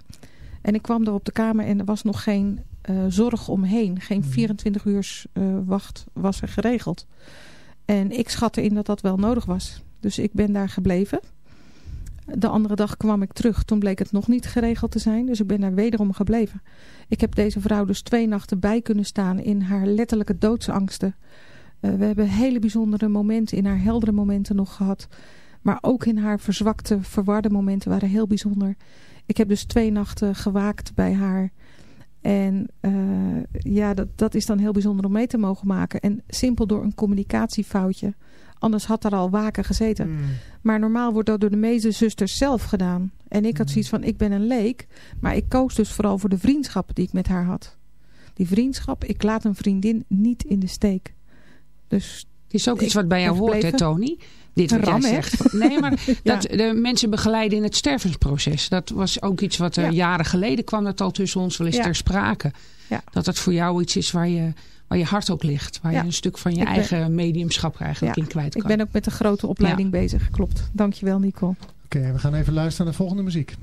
Speaker 4: En ik kwam er op de kamer en er was nog geen eh, zorg omheen. Geen
Speaker 2: Mhm.
Speaker 4: 24 uur eh, wacht was er geregeld. En ik schatte in dat dat wel nodig was. Dus ik ben daar gebleven. De andere dag kwam ik terug. Toen bleek het nog niet geregeld te zijn. Dus ik ben daar wederom gebleven. Ik heb deze vrouw dus twee nachten bij kunnen staan in haar letterlijke doodsangsten. Eh, we hebben hele bijzondere momenten in haar heldere momenten nog gehad. Maar ook in haar verzwakte, verwarde momenten waren heel bijzonder. Ik heb dus twee nachten gewaakt bij haar. En eh, ja, dat, dat is dan heel bijzonder om mee te mogen maken. En simpel door een communicatiefoutje. Anders had er al waken gezeten.
Speaker 2: Mm.
Speaker 4: Maar normaal wordt dat door de meeste zusters zelf gedaan. En ik had
Speaker 2: Mhm.
Speaker 4: zoiets van, ik ben een leek. Maar ik koos dus vooral voor de vriendschap die ik met haar had. Die vriendschap, ik laat een vriendin niet in de steek. Dus
Speaker 5: Het is ook iets wat bij jou hoort, hè. Tony? Dit wat jij
Speaker 4: ram, hè?
Speaker 5: zegt. Nee, maar *laughs*
Speaker 4: Ja.
Speaker 5: dat de mensen begeleiden in het stervensproces. Dat was ook iets wat eh,
Speaker 4: Ja.
Speaker 5: jaren geleden kwam dat al tussen ons wel eens
Speaker 4: Ja.
Speaker 5: ter sprake.
Speaker 4: Ja.
Speaker 5: Dat dat voor jou iets is waar je, waar je hart ook ligt. Waar
Speaker 4: Ja.
Speaker 5: je een stuk van je
Speaker 4: Ik ben-
Speaker 5: eigen mediumschap eigenlijk
Speaker 4: Ja.
Speaker 5: in kwijt
Speaker 4: ik
Speaker 5: kan.
Speaker 4: ben ook met de grote opleiding bezig. Klopt. Dankjewel Nicole.
Speaker 8: Oké, we gaan even luisteren naar de volgende muziek.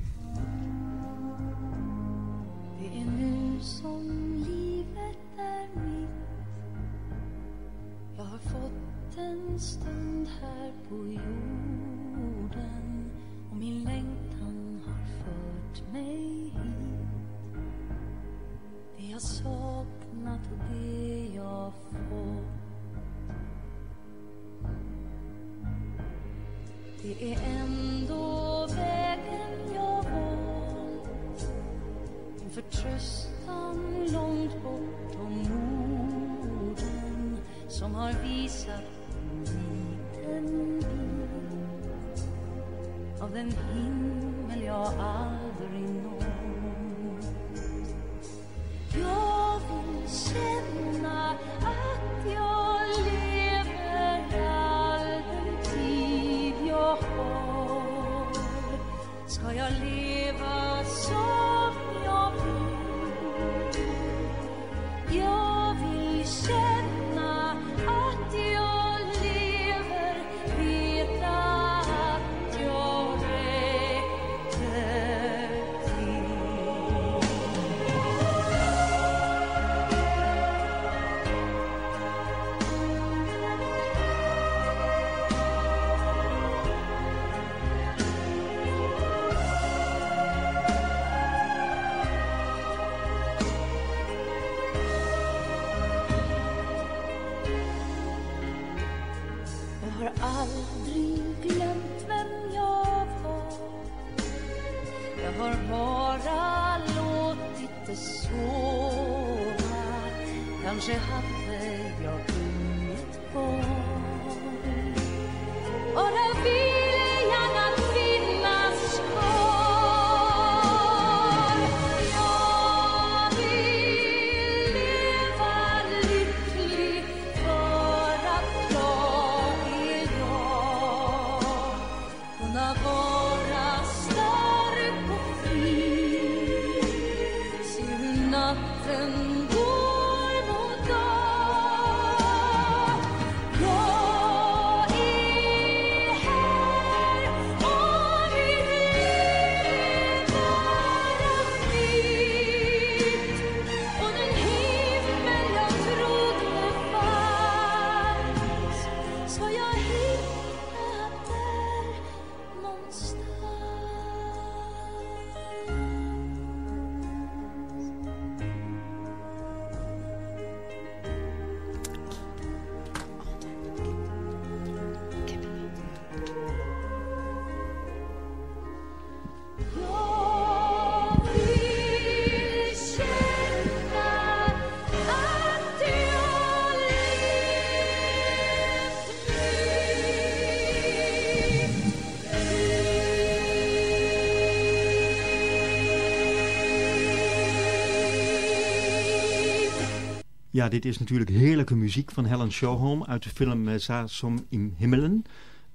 Speaker 9: Ja, dit is natuurlijk heerlijke muziek van Helen Sjöholm uit de film uh, Zasom im Himmelen.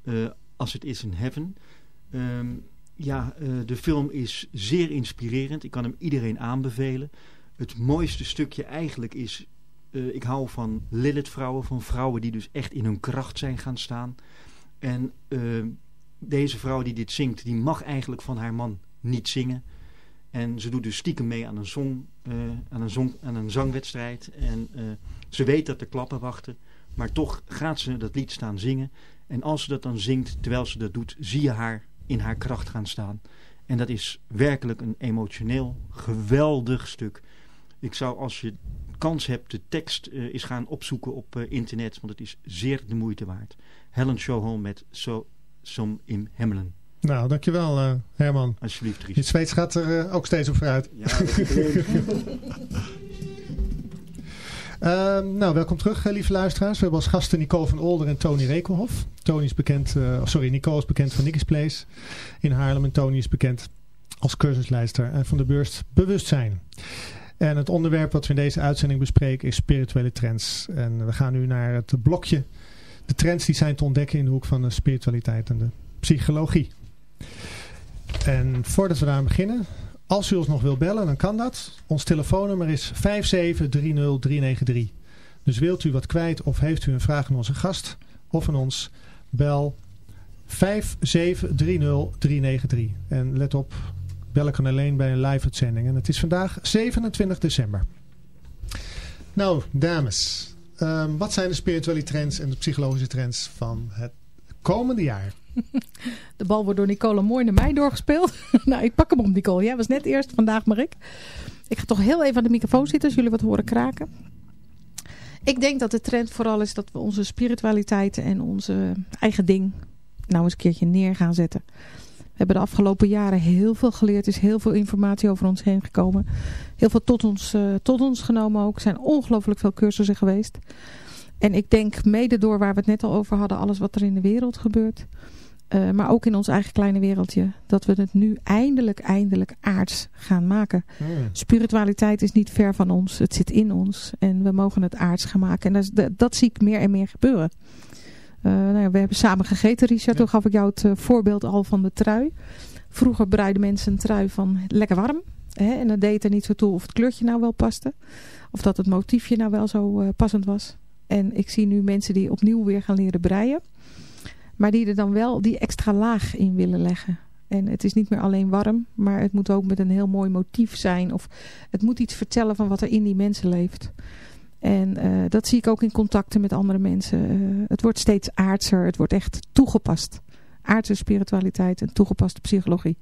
Speaker 9: eh, Als het is in heaven. Ehm, ja, eh, de film is zeer inspirerend. Ik kan hem iedereen aanbevelen. Het mooiste stukje eigenlijk is... eh, ik hou van Lilith vrouwen, van vrouwen die dus echt in hun kracht zijn gaan staan. En eh, deze vrouw die dit zingt, die mag eigenlijk van haar man niet zingen. En ze doet dus stiekem mee aan een, zong, eh, aan een, zong, een zangwedstrijd. En eh, ze weet dat er klappen wachten. Maar toch gaat ze dat lied staan zingen. En als ze dat dan zingt, terwijl ze dat doet, zie je haar in haar kracht gaan staan. En dat is werkelijk een emotioneel geweldig stuk. Ik zou als je kans hebt de tekst eh, eens gaan opzoeken op eh, internet. Want het is zeer de moeite waard. Helen Sjöholm met So, Som im Hemmelen.
Speaker 8: Nou, dankjewel uh, Herman.
Speaker 9: Alsjeblieft, Dries.
Speaker 8: Je Zweeds gaat er uh, ook steeds op vooruit.
Speaker 9: Ja,
Speaker 8: Uh, *laughs* nou, welkom terug, lieve luisteraars. We hebben als gasten Nicole van Older en Tony Rekelhof. Tony is bekend, uh, sorry, Nicole is bekend van Nicky's Place in Haarlem. En Tony is bekend als cursusleider en van de beurs Bewustzijn. En het onderwerp wat we in deze uitzending bespreken is spirituele trends. En we gaan nu naar het blokje. De trends die zijn te ontdekken in de hoek van de spiritualiteit en de psychologie. En voordat we daar beginnen, als u ons nog wil bellen, dan kan dat. Ons telefoonnummer is 5730393. Dus wilt u wat kwijt of heeft u een vraag aan onze gast of aan ons, bel
Speaker 2: En let op, bellen kan alleen bij een live uitzending. En het is vandaag 27 december. Nou, dames. ehm, wat zijn de spirituele trends en de psychologische trends van het komende jaar?
Speaker 4: De bal wordt door Nicole mooi naar mij doorgespeeld. *laughs* nou, ik pak hem op, Nicole. Jij was net eerst, vandaag maar ik. Ik ga toch heel even aan de microfoon zitten, als jullie wat horen kraken. Ik denk dat de trend vooral is dat we onze spiritualiteit en onze eigen ding nou eens een keertje neer gaan zetten. We hebben de afgelopen jaren heel veel geleerd. Er is heel veel informatie over ons heen gekomen. Heel veel tot ons, eh, tot ons genomen ook. Er zijn ongelooflijk veel cursussen geweest. En ik denk mede door waar we het net al over hadden. Alles wat er in de wereld gebeurt. Eh, maar ook in ons eigen kleine wereldje. Dat we het nu eindelijk, eindelijk aards gaan maken. Spiritualiteit is niet ver van ons. Het zit in ons. En we mogen het aards gaan maken. En dat, dat, dat zie ik meer en meer gebeuren. Eh, nou ja, we hebben samen gegeten, Richard. Toen gaf ik jou het eh, voorbeeld al van de trui. Vroeger breiden mensen een trui van lekker warm. Hè? En dan deed er niet zo toe of het kleurtje nou wel paste. Of dat het motiefje nou wel zo passend was. En ik zie nu mensen die opnieuw weer gaan leren breien. Maar die er dan wel die extra laag in willen leggen. En het is niet meer alleen warm, maar het moet ook met een heel mooi motief zijn. Of het moet iets vertellen van wat er in die mensen leeft. En eh, dat zie ik ook in contacten met andere mensen. Eh, het wordt steeds aardser, het wordt echt toegepast. Aardse spiritualiteit en toegepaste psychologie.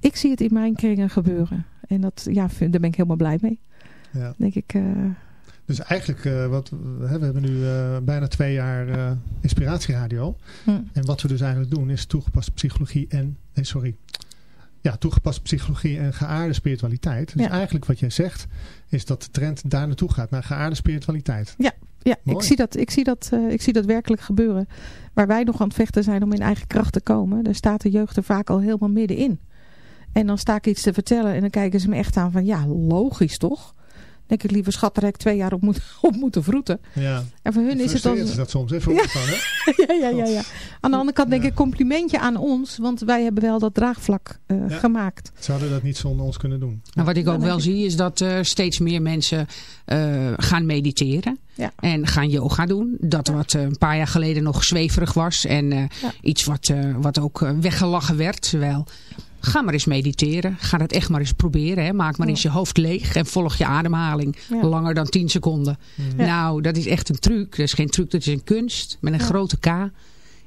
Speaker 4: Ik zie het in mijn kringen gebeuren. En dat, ja, daar ben ik helemaal blij mee.
Speaker 2: Ja.
Speaker 4: Denk ik, eh,
Speaker 2: Dus eigenlijk, eh, wat, we- hebben nu eh, bijna twee jaar eh, inspiratieradio.
Speaker 4: hm.
Speaker 2: En wat we dus eigenlijk doen is toegepaste psychologie en... Nee, sorry. Ja, toegepaste psychologie en geaarde spiritualiteit. Dus
Speaker 4: Ja.
Speaker 2: eigenlijk wat jij zegt, is dat de trend daar naartoe gaat. Naar geaarde spiritualiteit.
Speaker 4: Ja, ja ik, zie dat, ik, zie dat, ik zie dat werkelijk gebeuren. Waar wij nog aan het vechten zijn om in eigen kracht te komen, daar staat de jeugd er vaak al helemaal middenin. En dan sta ik iets te vertellen en dan kijken ze me echt aan van ja, logisch toch? Denk ik liever schat, daar heb ik twee jaar op, moet, *laughs* op moeten vroeten.
Speaker 2: Ja.
Speaker 4: En voor hun is het dan...
Speaker 2: Is dat soms, hè? Voor
Speaker 4: Ja.
Speaker 2: ons dan, hè? *laughs*
Speaker 4: ja, ja, ja, ja. Aan de andere kant denk ik complimentje aan ons, want wij hebben wel dat draagvlak eh,
Speaker 2: Ja.
Speaker 4: gemaakt.
Speaker 2: Zouden dat niet zonder ons kunnen doen.
Speaker 5: Nou, wat ik ook wel
Speaker 4: ik-
Speaker 5: zie is dat er steeds meer mensen eh, gaan mediteren.
Speaker 4: Ja.
Speaker 5: En gaan yoga doen. Dat wat eh, een paar jaar geleden nog zweverig was. En eh,
Speaker 4: Ja.
Speaker 5: iets wat, eh, wat ook eh, weggelachen werd. Terwijl, ga maar eens mediteren. Ga dat echt maar eens proberen. Hè. Maak maar
Speaker 4: Ja.
Speaker 5: eens je hoofd leeg. En volg je ademhaling
Speaker 4: Ja.
Speaker 5: langer dan 10 seconden.
Speaker 4: Ja.
Speaker 5: Nou, dat is echt een truc. Dat is geen truc, dat is een kunst. Met een
Speaker 4: Ja.
Speaker 5: grote K.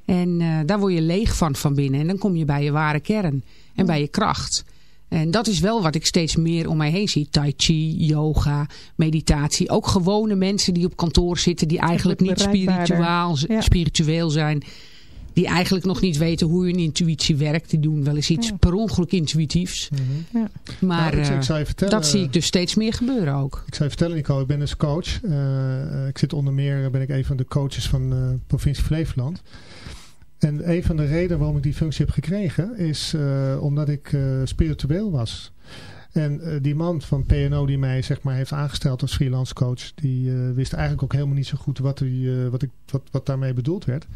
Speaker 5: En eh, daar word je leeg van van binnen. En dan kom je bij je ware kern. En bij je kracht. En dat is wel wat ik steeds meer om mij heen zie. Tai chi, yoga, meditatie. Ook gewone mensen die op kantoor zitten. Die eigenlijk niet
Speaker 4: bereikbaarder.
Speaker 5: spiritueel,
Speaker 4: Ja.
Speaker 5: spiritueel zijn. Die eigenlijk nog niet weten hoe hun intuïtie werkt. Die doen wel eens iets
Speaker 4: Ja.
Speaker 5: per ongeluk intuïtiefs.
Speaker 2: Mhm.
Speaker 4: Ja.
Speaker 5: Maar
Speaker 2: Nou, ik,
Speaker 5: eh,
Speaker 2: ik zou je vertellen,
Speaker 5: dat zie ik dus steeds meer gebeuren ook.
Speaker 2: Ik zou je vertellen, Nico, ik ben dus coach. Eh, eh, ik zit onder meer, ben ik een van de coaches van de provincie Flevoland. En een van de redenen waarom ik die functie heb gekregen, is eh, omdat ik eh, spiritueel was. En eh, die man van PNO die mij zeg maar heeft aangesteld als freelance coach, die eh, wist eigenlijk ook helemaal niet zo goed wat, die, eh, wat, ik, wat, wat daarmee bedoeld werd.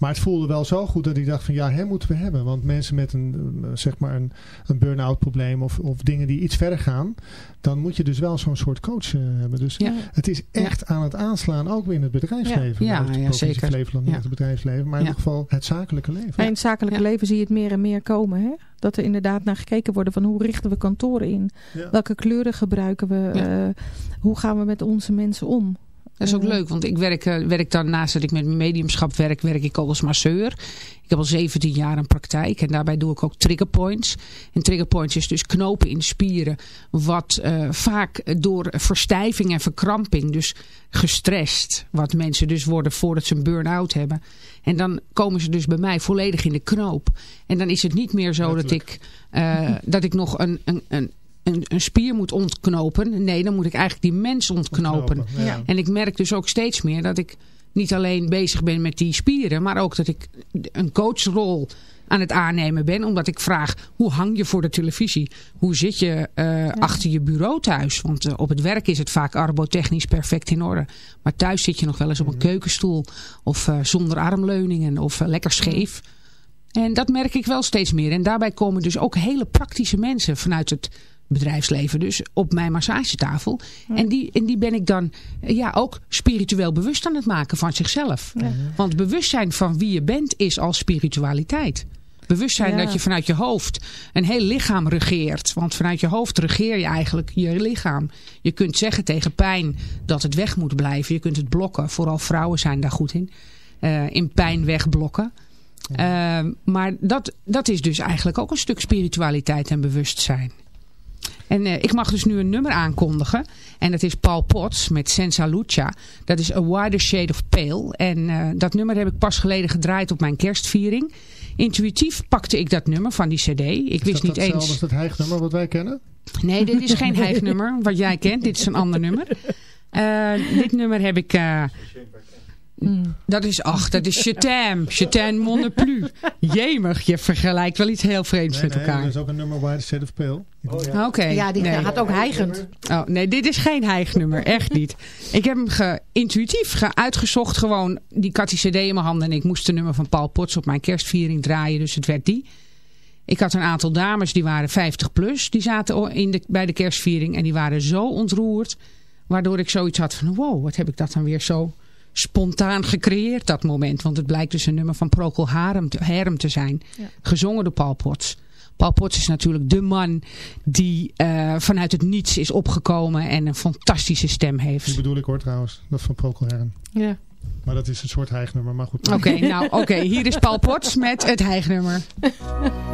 Speaker 2: Maar het voelde wel zo goed dat ik dacht van ja, hem moeten we hebben. Want mensen met een, eh, zeg maar een, een burn-out probleem of, of dingen die iets verder gaan, dan moet je dus wel zo'n soort coach eh, hebben. Dus
Speaker 5: Ja.
Speaker 2: het is echt aan het aanslaan, ook weer in het bedrijfsleven.
Speaker 5: Ja, ja,
Speaker 2: provincie
Speaker 5: zeker.
Speaker 2: Flevoland, niet het bedrijfsleven, maar in ieder geval het zakelijke leven.
Speaker 4: En in het zakelijke
Speaker 5: Ja.
Speaker 4: leven zie je het meer en meer komen. Hè? Dat er inderdaad naar gekeken wordt van hoe richten we kantoren in?
Speaker 2: Ja.
Speaker 4: Welke kleuren gebruiken we?
Speaker 5: Ja.
Speaker 4: Eh, hoe gaan we met onze mensen om?
Speaker 5: Dat is ook
Speaker 4: Eh,
Speaker 5: leuk, want ik werk, eh, werk dan naast dat ik met mediumschap werk, werk ik ook als masseur. Ik heb al 17 jaar een praktijk en daarbij doe ik ook trigger points. En trigger points is dus knopen in spieren, wat eh, vaak door verstijving en verkramping, dus gestrest, wat mensen dus worden voordat ze een burn-out hebben. En dan komen ze dus bij mij volledig in de knoop. En dan is het niet meer zo dat ik, eh, dat ik nog een, een, een, een, een spier moet ontknopen. Nee, dan moet ik eigenlijk die mens ontknopen.
Speaker 2: Ja.
Speaker 4: Ja.
Speaker 5: En ik merk dus ook steeds meer dat ik niet alleen bezig ben met die spieren, maar ook dat ik een coachrol aan het aannemen ben. Omdat ik vraag, hoe hang je voor de televisie? Hoe zit je eh, achter je bureau thuis? Want eh, op het werk is het vaak arbotechnisch perfect in orde. Maar thuis zit je nog wel eens op een keukenstoel. Of eh, zonder armleuningen. Of lekker scheef. En dat merk ik wel steeds meer. En daarbij komen dus ook hele praktische mensen vanuit het bedrijfsleven dus, op mijn massagetafel. En, die, en die ben ik dan eh, ja, ook spiritueel bewust aan het maken van zichzelf. Want bewustzijn van wie je bent is al spiritualiteit. Bewustzijn
Speaker 4: Ja.
Speaker 5: dat je vanuit je hoofd een heel lichaam regeert. Want vanuit je hoofd regeer je eigenlijk je lichaam. Je kunt zeggen tegen pijn dat het weg moet blijven. Je kunt het blokken. Vooral vrouwen zijn daar goed in. Eh, in pijn wegblokken. Ehm, maar dat, dat is dus eigenlijk ook een stuk spiritualiteit en bewustzijn. En eh, ik mag dus nu een nummer aankondigen. En dat is Paul Potts met Senza Lucia. Dat is A Wider Shade of Pale. En eh, dat nummer heb ik pas geleden gedraaid op mijn kerstviering. Intuïtief pakte ik dat nummer van die cd. Ik
Speaker 2: Is
Speaker 5: wist
Speaker 2: dat
Speaker 5: niet eens...
Speaker 2: als het hijgnummer wat wij kennen?
Speaker 5: Nee, dit is geen *laughs* hijgnummer wat jij kent. Dit is een ander nummer. Eh, dit nummer heb ik... eh, dat is, ach, dat is mon ne plus. Jemig, je vergelijkt wel iets heel vreemds
Speaker 2: Nee,
Speaker 5: met
Speaker 2: nee,
Speaker 5: elkaar.
Speaker 2: er is ook een nummer Wide Shade of Pale.
Speaker 5: Oké.
Speaker 4: Ja, die
Speaker 5: nee.
Speaker 4: had ook heigend.
Speaker 5: Oh, nee, dit is geen hijgnummer. Echt niet. Ik heb hem ge, intuïtief ge, uitgezocht. Gewoon, die die cd in mijn handen. En ik moest de nummer van Paul Potts op mijn kerstviering draaien. Dus het werd die. Ik had een aantal dames, die waren 50 plus. Die zaten in de, bij de kerstviering. En die waren zo ontroerd. Waardoor ik zoiets had van, wow, wat heb ik dat dan weer zo spontaan gecreëerd, dat moment. Want het blijkt dus een nummer van Procol Harum te, Harum te zijn. Gezongen door Paul Potts. Paul Potts is natuurlijk de man die eh, vanuit het niets is opgekomen en een fantastische stem
Speaker 2: Die
Speaker 5: heeft.
Speaker 2: bedoel ik hoor trouwens. Dat van Procol Harum.
Speaker 4: Ja.
Speaker 2: Maar dat is een soort hijgnummer. Maar goed.
Speaker 5: Oké, nou oké, hier is Paul Potts met het hijgnummer. *laughs*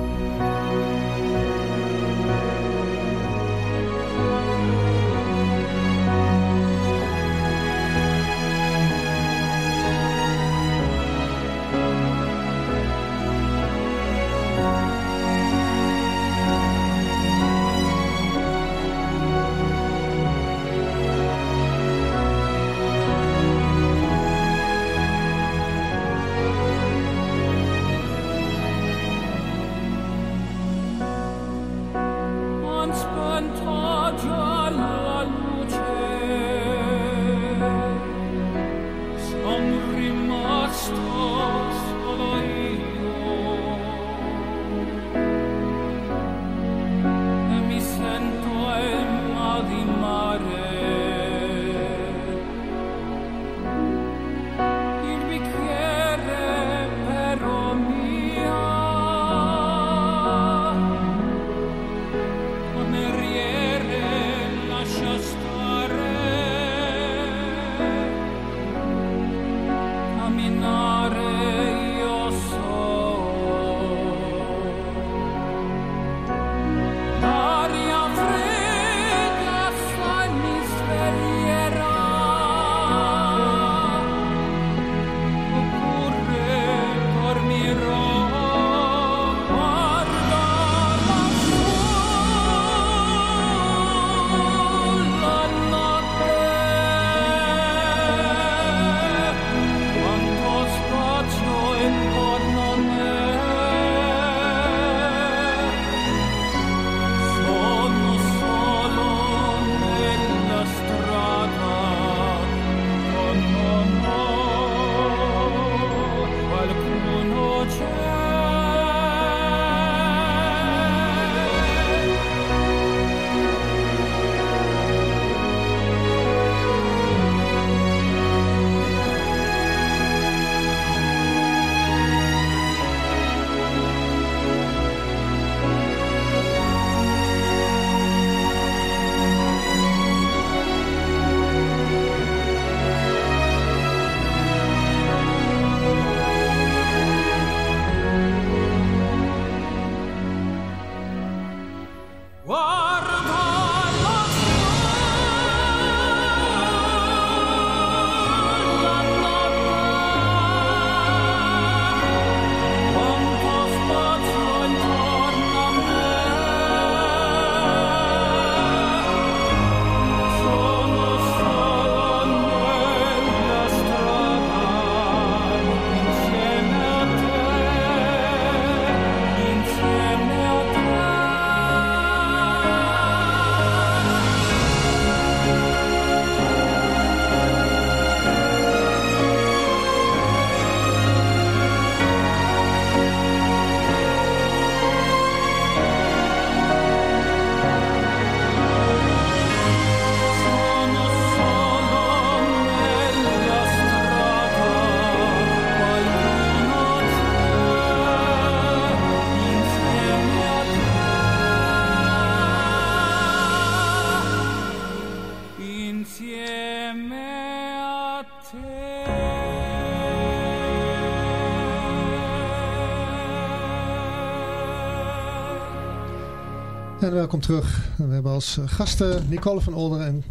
Speaker 2: En welkom terug. We hebben als eh, gasten Nicole van Olderen en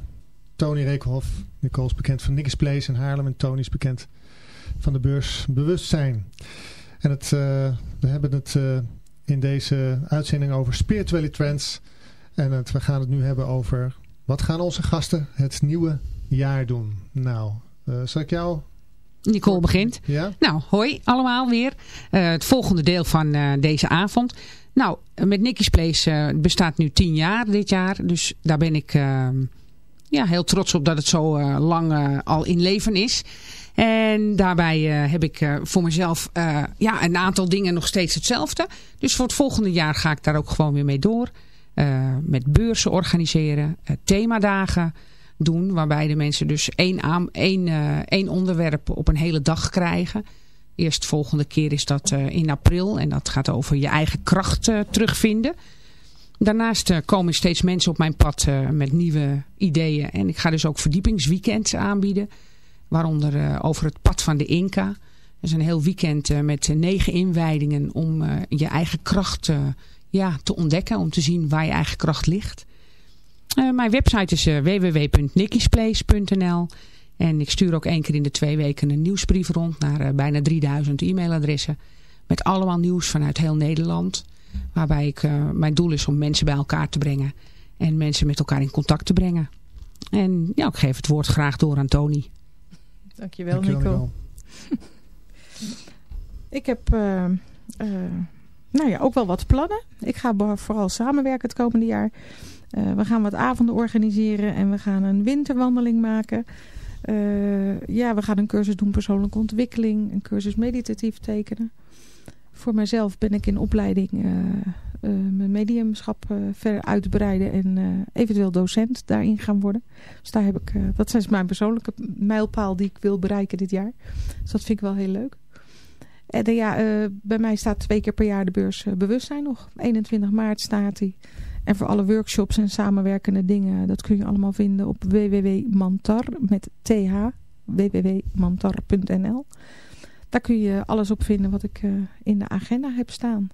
Speaker 2: Tony Reekhoff. Nicole is bekend van Nicky's Place in Haarlem en Tony is bekend van de beurs Bewustzijn. En het, eh, we hebben het eh, in deze uitzending over spirituele trends. En we gaan het nu hebben over wat gaan onze gasten het nieuwe jaar doen. Nou, uh, zal ik jou...
Speaker 5: Nicole begint.
Speaker 2: Ja?
Speaker 5: Nou, hoi allemaal weer. Uh, het volgende deel van uh, deze avond. Nou, met Nicky's Place bestaat nu tien jaar dit jaar. Dus daar ben ik ja, heel trots op dat het zo lang al in leven is. En daarbij heb ik voor mezelf ja, een aantal dingen nog steeds hetzelfde. Dus voor het volgende jaar ga ik daar ook gewoon weer mee door. met beurzen organiseren, themadagen doen. Waarbij de mensen dus één, aan, één, uh, één onderwerp op een hele dag krijgen. Eerst volgende keer is dat uh, in april. En dat gaat over je eigen kracht uh, terugvinden. Daarnaast komen steeds mensen op mijn pad met nieuwe ideeën. En ik ga dus ook verdiepingsweekends aanbieden. Waaronder over het pad van de Inca. Dat is een heel weekend met negen inwijdingen om je eigen kracht ja, te ontdekken. Om te zien waar je eigen kracht ligt. Uh, mijn website is uh, www.nickysplace.nl En ik stuur ook één keer in de twee weken een nieuwsbrief rond naar uh, bijna 3000 e-mailadressen. Met allemaal nieuws vanuit heel Nederland. Waarbij ik, mijn doel is om mensen bij elkaar te brengen. En mensen met elkaar in contact te brengen. En ja, ik geef het woord graag door aan Tony.
Speaker 4: Dankjewel, Dankjewel Nico. *laughs* ik heb nou ja, ook wel wat plannen. Ik ga vooral samenwerken het komende jaar. Uh, we gaan wat avonden organiseren en we gaan een winterwandeling maken. Uh, ja, we gaan een cursus doen persoonlijke ontwikkeling, een cursus meditatief tekenen. Voor mijzelf ben ik in opleiding uh, mijn mediumschap verder uitbreiden en eventueel docent daarin gaan worden. Dus daar heb ik, dat is mijn persoonlijke mijlpaal die ik wil bereiken dit jaar. Dus dat vind ik wel heel leuk. En ja, bij mij staat twee keer per jaar de beurs Bewustzijn nog. 21 maart staat die. En voor alle workshops en samenwerkende dingen, dat kun je allemaal vinden op www.mantar met th, www.mantar.nl. Daar kun je alles op vinden wat ik uh, in de agenda heb staan.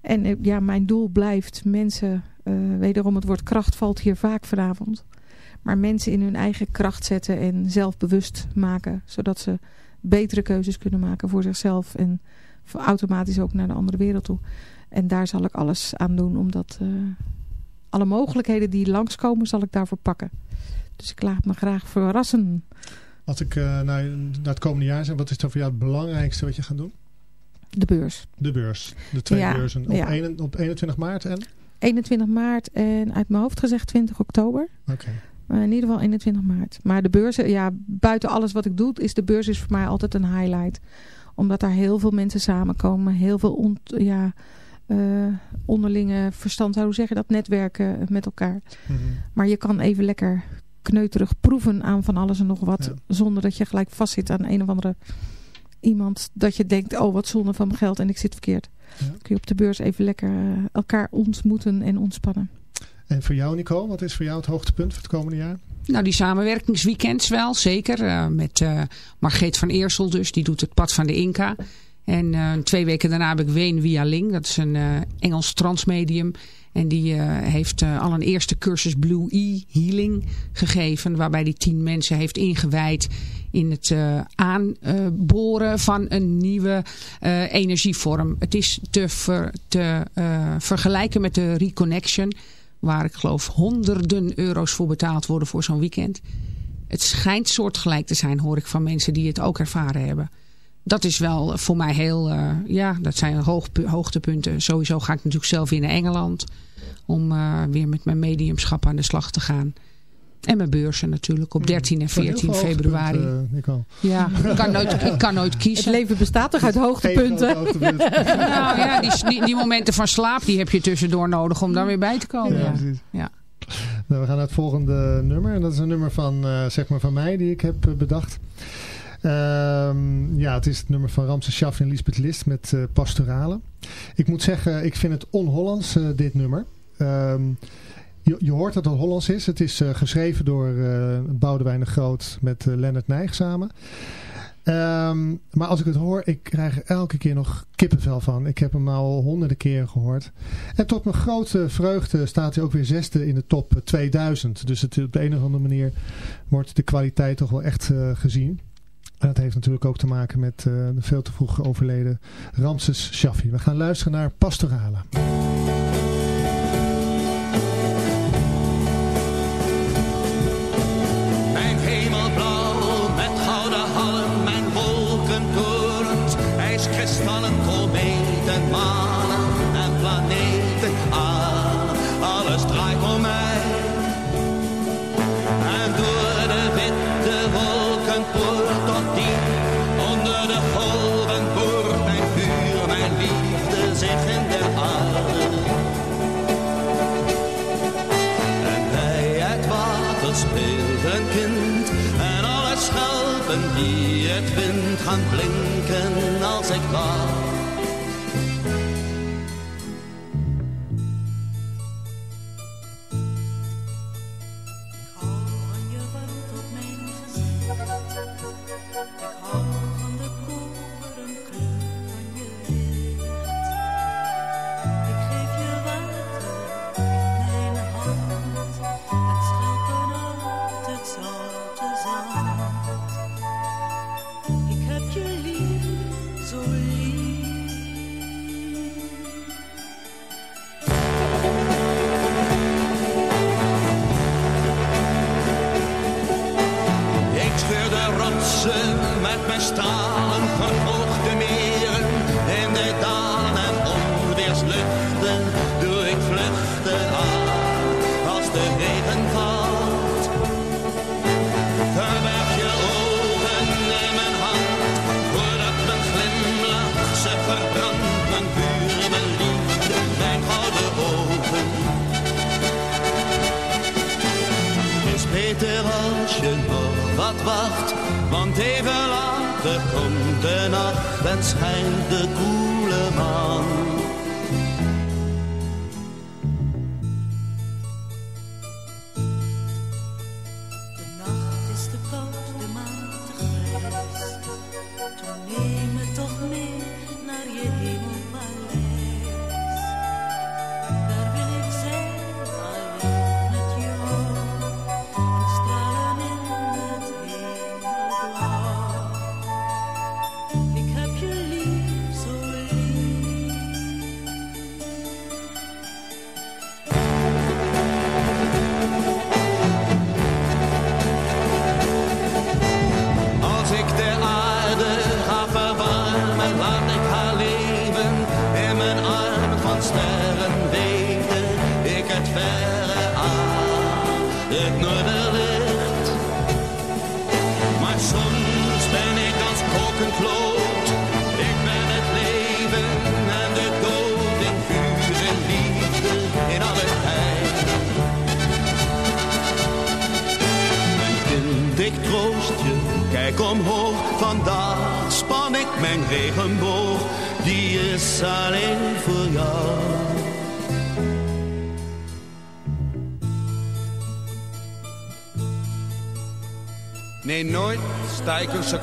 Speaker 4: En uh, ja, mijn doel blijft mensen, uh, wederom het woord kracht valt hier vaak vanavond. Maar mensen in hun eigen kracht zetten en zelfbewust maken. Zodat ze betere keuzes kunnen maken voor zichzelf en automatisch ook naar de andere wereld toe. En daar zal ik alles aan doen om dat alle mogelijkheden die langskomen zal ik daarvoor pakken. Dus ik laat me graag verrassen.
Speaker 2: Als ik uh, naar, naar het komende jaar zeg, wat is dan voor jou het belangrijkste wat je gaat doen?
Speaker 4: De beurs.
Speaker 2: De beurs. De twee
Speaker 4: ja,
Speaker 2: beurzen. Op,
Speaker 4: ja.
Speaker 2: een, op 21 maart en?
Speaker 4: 21 maart en uit mijn hoofd gezegd 20 oktober.
Speaker 2: Oké. Okay.
Speaker 4: Uh, in ieder geval 21 maart. Maar de beurzen, ja, buiten alles wat ik doe, is de beurs is voor mij altijd een highlight. Omdat daar heel veel mensen samenkomen. Heel veel, ont, ja, uh, onderlinge verstand, hoe zeg je dat, netwerken met elkaar.
Speaker 2: Mm -hmm.
Speaker 4: Maar je kan even lekker kneuterig proeven aan van alles en nog wat.
Speaker 2: Ja.
Speaker 4: Zonder dat je gelijk vastzit aan een of andere iemand. Dat je denkt, oh wat zonde van mijn geld en ik zit verkeerd.
Speaker 2: Ja.
Speaker 4: Kun je op de beurs even lekker uh, elkaar ontmoeten en ontspannen.
Speaker 2: En voor jou Nico, wat is voor jou het hoogtepunt voor het komende jaar?
Speaker 5: Nou, die samenwerkingsweekends wel, zeker. Uh, met uh, Margreet van Eersel dus, die doet het pad van de Inca. En uh, twee weken daarna heb ik Ween Via Ling. Dat is een uh, Engels transmedium. En die uh, heeft al een eerste cursus Blue E Healing gegeven. Waarbij die tien mensen heeft ingewijd in het aanboren van een nieuwe energievorm. Het is te, ver, te vergelijken met de Reconnection. Waar ik geloof honderden euro's voor betaald worden voor zo'n weekend. Het schijnt soortgelijk te zijn, hoor ik van mensen die het ook ervaren hebben dat is wel voor mij heel, uh, ja, dat zijn hoog, hoogtepunten. Sowieso ga ik natuurlijk zelf weer naar Engeland. Om uh, weer met mijn mediumschap aan de slag te gaan. En mijn beurzen natuurlijk op 13 en 14 februari.
Speaker 2: Uh,
Speaker 5: ja, ik kan, nooit, ik kan nooit kiezen.
Speaker 4: Het leven bestaat toch uit hoogtepunten?
Speaker 2: hoogtepunt. *laughs*
Speaker 5: nou ja, die, die, die, momenten van slaap die heb je tussendoor nodig om daar weer bij te komen.
Speaker 2: Ja,
Speaker 5: ja. ja.
Speaker 2: Nou, we gaan naar het volgende nummer. En dat is een nummer van, zeg maar van mij die ik heb bedacht. Ehm, ja, het is het nummer van Ramse Schaff en Lisbeth List met eh, Pastorale. Ik moet zeggen, ik vind het on-Hollands, eh, dit nummer. Um, je, je, hoort dat het Hollands is. Het is eh, geschreven door Boudewijn de Groot met Lennart Nijg samen. Ehm, maar als ik het hoor, ik krijg er elke keer nog kippenvel van. Ik heb hem al honderden keren gehoord. En tot mijn grote vreugde staat hij ook weer zesde in de top 2000. Dus het, op de een of andere manier wordt de kwaliteit toch wel echt gezien. En dat heeft natuurlijk ook te maken met eh, de veel te vroeg overleden Ramses Shaffi. We gaan luisteren naar
Speaker 10: Pastorala. kristallen, kometen, manen en planeten.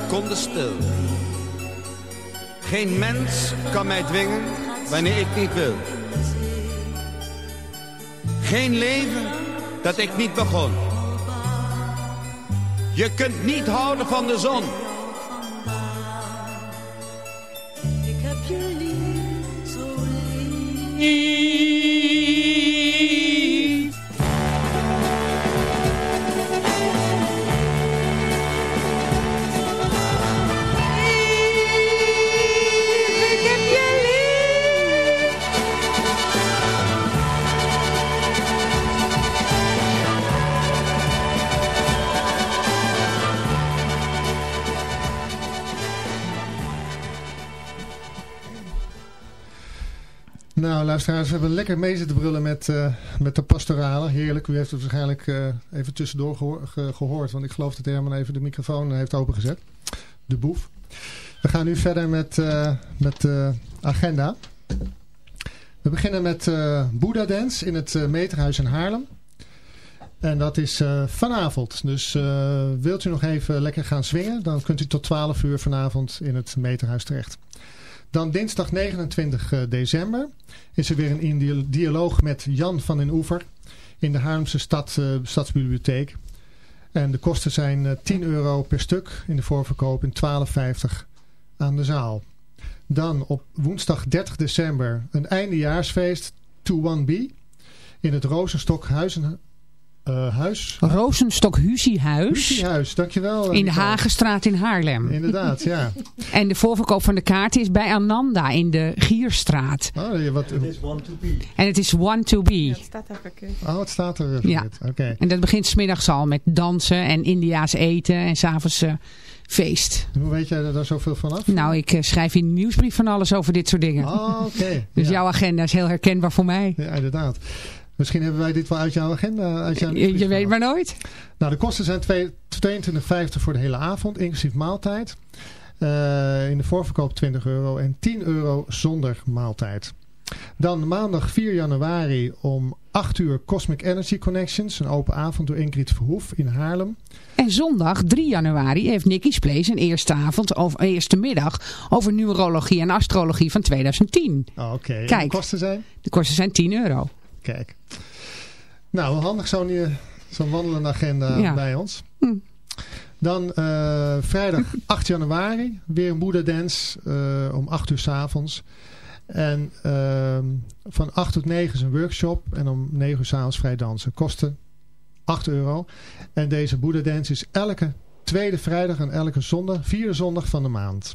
Speaker 10: Konde stil. Geen mens kan mij dwingen wanneer ik niet wil. Geen leven dat ik niet begon. Je kunt niet houden van de zon.
Speaker 2: Nou, luisteraars, we hebben lekker mee zitten brullen met, eh, met de pastorale. Heerlijk, u heeft het waarschijnlijk eh, even tussendoor gehoord. Want ik geloof dat Herman even de microfoon heeft opengezet. De boef. We gaan nu verder met, eh, met de agenda. We beginnen met Boeddha Dance in het Meterhuis in Haarlem. En dat is vanavond. Dus wilt u nog even lekker gaan zwingen, dan kunt u tot 12 uur vanavond in het Meterhuis terecht. Dan dinsdag 29 december is er weer een dialoog met Jan van den Oever in de Haarlemse stad, eh, Stadsbibliotheek. En de kosten zijn eh, 10 euro per stuk in de voorverkoop en 12,50 aan de zaal. Dan op woensdag 30 december een eindejaarsfeest to 1B in het Rozenstok Huizen, eh, Huis.
Speaker 5: Roosenstok
Speaker 2: dankjewel. eh,
Speaker 5: In de. Hagenstraat in Haarlem.
Speaker 2: Inderdaad, ja. *laughs*
Speaker 5: En de voorverkoop van de kaarten is bij Ananda in de Gierstraat.
Speaker 2: Oh, ja, wat,
Speaker 9: Het is one to be.
Speaker 5: En het is one to be.
Speaker 4: Het staat verkeerd.
Speaker 2: oh, het staat er. even
Speaker 5: Ja.
Speaker 2: Oké.
Speaker 5: En dat begint smiddags al met dansen en Indiaas eten en s'avonds eh feest.
Speaker 2: En Hoe weet jij daar zoveel van af?
Speaker 5: Nou, ik eh, schrijf in de nieuwsbrief van alles over dit soort dingen.
Speaker 2: Oh, oké. *laughs*
Speaker 5: Dus
Speaker 2: ja.
Speaker 5: jouw agenda is heel herkenbaar voor mij.
Speaker 2: Ja, inderdaad. Misschien hebben wij dit wel uit jouw agenda. Uit jouw
Speaker 5: Je, weet maar nooit.
Speaker 2: Nou, de kosten zijn twee- 22,50 voor de hele avond, inclusief maaltijd. Eh, in de voorverkoop 20 euro en 10 euro zonder maaltijd. Dan maandag 4 januari om 8 uur Cosmic Energy Connections. Een open avond door Ingrid Verhoef in Haarlem.
Speaker 5: En zondag 3 januari heeft Nicky's Place een eerste avond, of eerste middag over numerologie en astrologie van 2010.
Speaker 2: Oh, Oké,
Speaker 5: Kijk.
Speaker 2: de kosten zijn?
Speaker 5: De kosten zijn 10 euro.
Speaker 2: Kijk. Nou, handig zo'n eh, zo'n wandelende agenda
Speaker 5: Ja.
Speaker 2: bij ons.
Speaker 5: Hm.
Speaker 2: Dan eh, vrijdag *laughs* 8 januari, weer een Boeddha Dance eh, om 8 uur s avonds. En ehm, van 8 tot 9 is een workshop en om 9 uur s'avonds vrij dansen. Kosten 8 euro. En deze Boeddha Dance is elke tweede vrijdag en elke zondag, vierde zondag van de maand.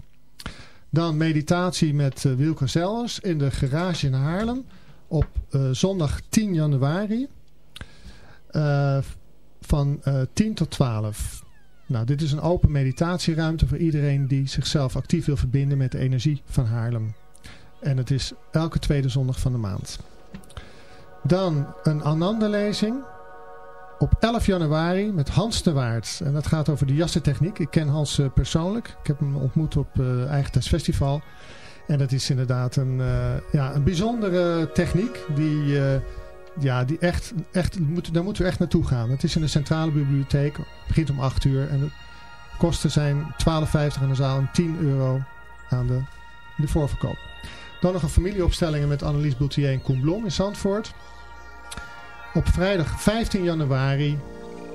Speaker 2: Dan meditatie met Wilke Zellers in de garage in Haarlem op eh, zondag 10 januari eh, van eh 10 tot 12. Nou, dit is een open meditatieruimte voor iedereen die zichzelf actief wil verbinden met de energie van Haarlem. En het is elke tweede zondag van de maand. Dan een Ananda-lezing op 11 januari met Hans de Waard. En dat gaat over de jassentechniek. Ik ken Hans eh, persoonlijk. Ik heb hem ontmoet op Eigen Festival. En dat is inderdaad een, eh, ja, een bijzondere techniek die, eh, ja, die echt, echt daar moeten we echt naartoe gaan. Het is in de centrale bibliotheek. Het begint om 8 uur en de kosten zijn 12,50 aan de zaal en 10 euro aan de, de voorverkoop. Dan nog een familieopstellingen met Annelies Boutier en Koen Blom in Zandvoort. Op vrijdag 15 januari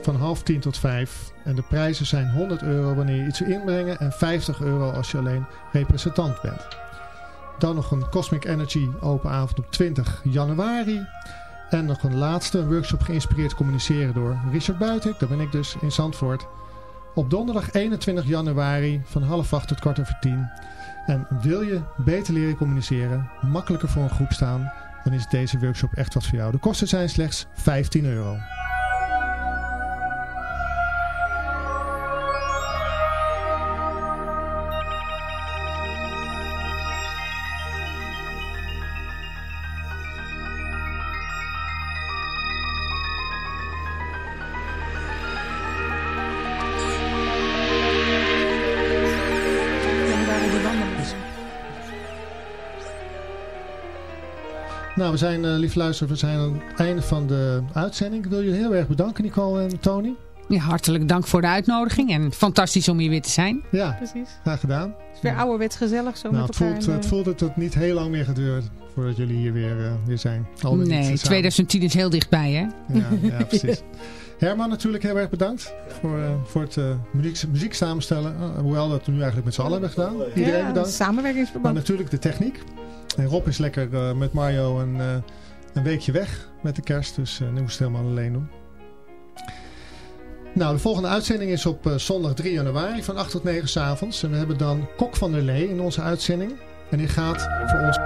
Speaker 2: van half 10 tot 5. En de prijzen zijn 100 euro wanneer je iets wil inbrengen en 50 euro als je alleen representant bent. Dan nog een Cosmic Energy open avond op 20 januari. En nog een laatste workshop geïnspireerd communiceren door Richard Buitek. Dat ben ik dus in Zandvoort. Op donderdag 21 januari van half 8 tot kwart over 10. En wil je beter leren communiceren, makkelijker voor een groep staan, dan is deze workshop echt wat voor jou. De kosten zijn slechts 15 euro. We zijn, eh lieve luisteraars, we zijn aan het einde van de uitzending. Ik wil jullie heel erg bedanken, Nicole en Tony.
Speaker 5: Ja, hartelijk dank voor de uitnodiging en fantastisch om hier weer te zijn.
Speaker 2: Ja,
Speaker 4: Precies.
Speaker 2: graag gedaan.
Speaker 4: Het is weer ouderwets gezellig zo
Speaker 2: Nou,
Speaker 4: met
Speaker 2: het,
Speaker 4: elkaar.
Speaker 2: voelt,
Speaker 4: en,
Speaker 2: het
Speaker 4: eh,
Speaker 2: voelt dat het niet heel lang meer geduurd voordat jullie hier weer, eh, weer zijn. Al
Speaker 5: Nee,
Speaker 2: samen.
Speaker 5: 2010 is heel dichtbij, hè?
Speaker 2: Ja, ja *laughs* precies. Herman natuurlijk heel erg bedankt voor, voor het muziek, muziek samenstellen. Hoewel dat we nu eigenlijk met z'n allen hebben gedaan. Iedereen
Speaker 4: ja,
Speaker 2: bedankt. Maar
Speaker 4: Samenwerkingsverband.
Speaker 2: natuurlijk de techniek. En Rob is lekker eh, met Mario een, eh, een weekje weg met de kerst. Dus eh, nu moest het helemaal alleen doen. Nou, de volgende uitzending is op zondag 3 januari van 8 tot 9 s avonds. En we hebben dan Kok van der Lee in onze uitzending. En die gaat voor ons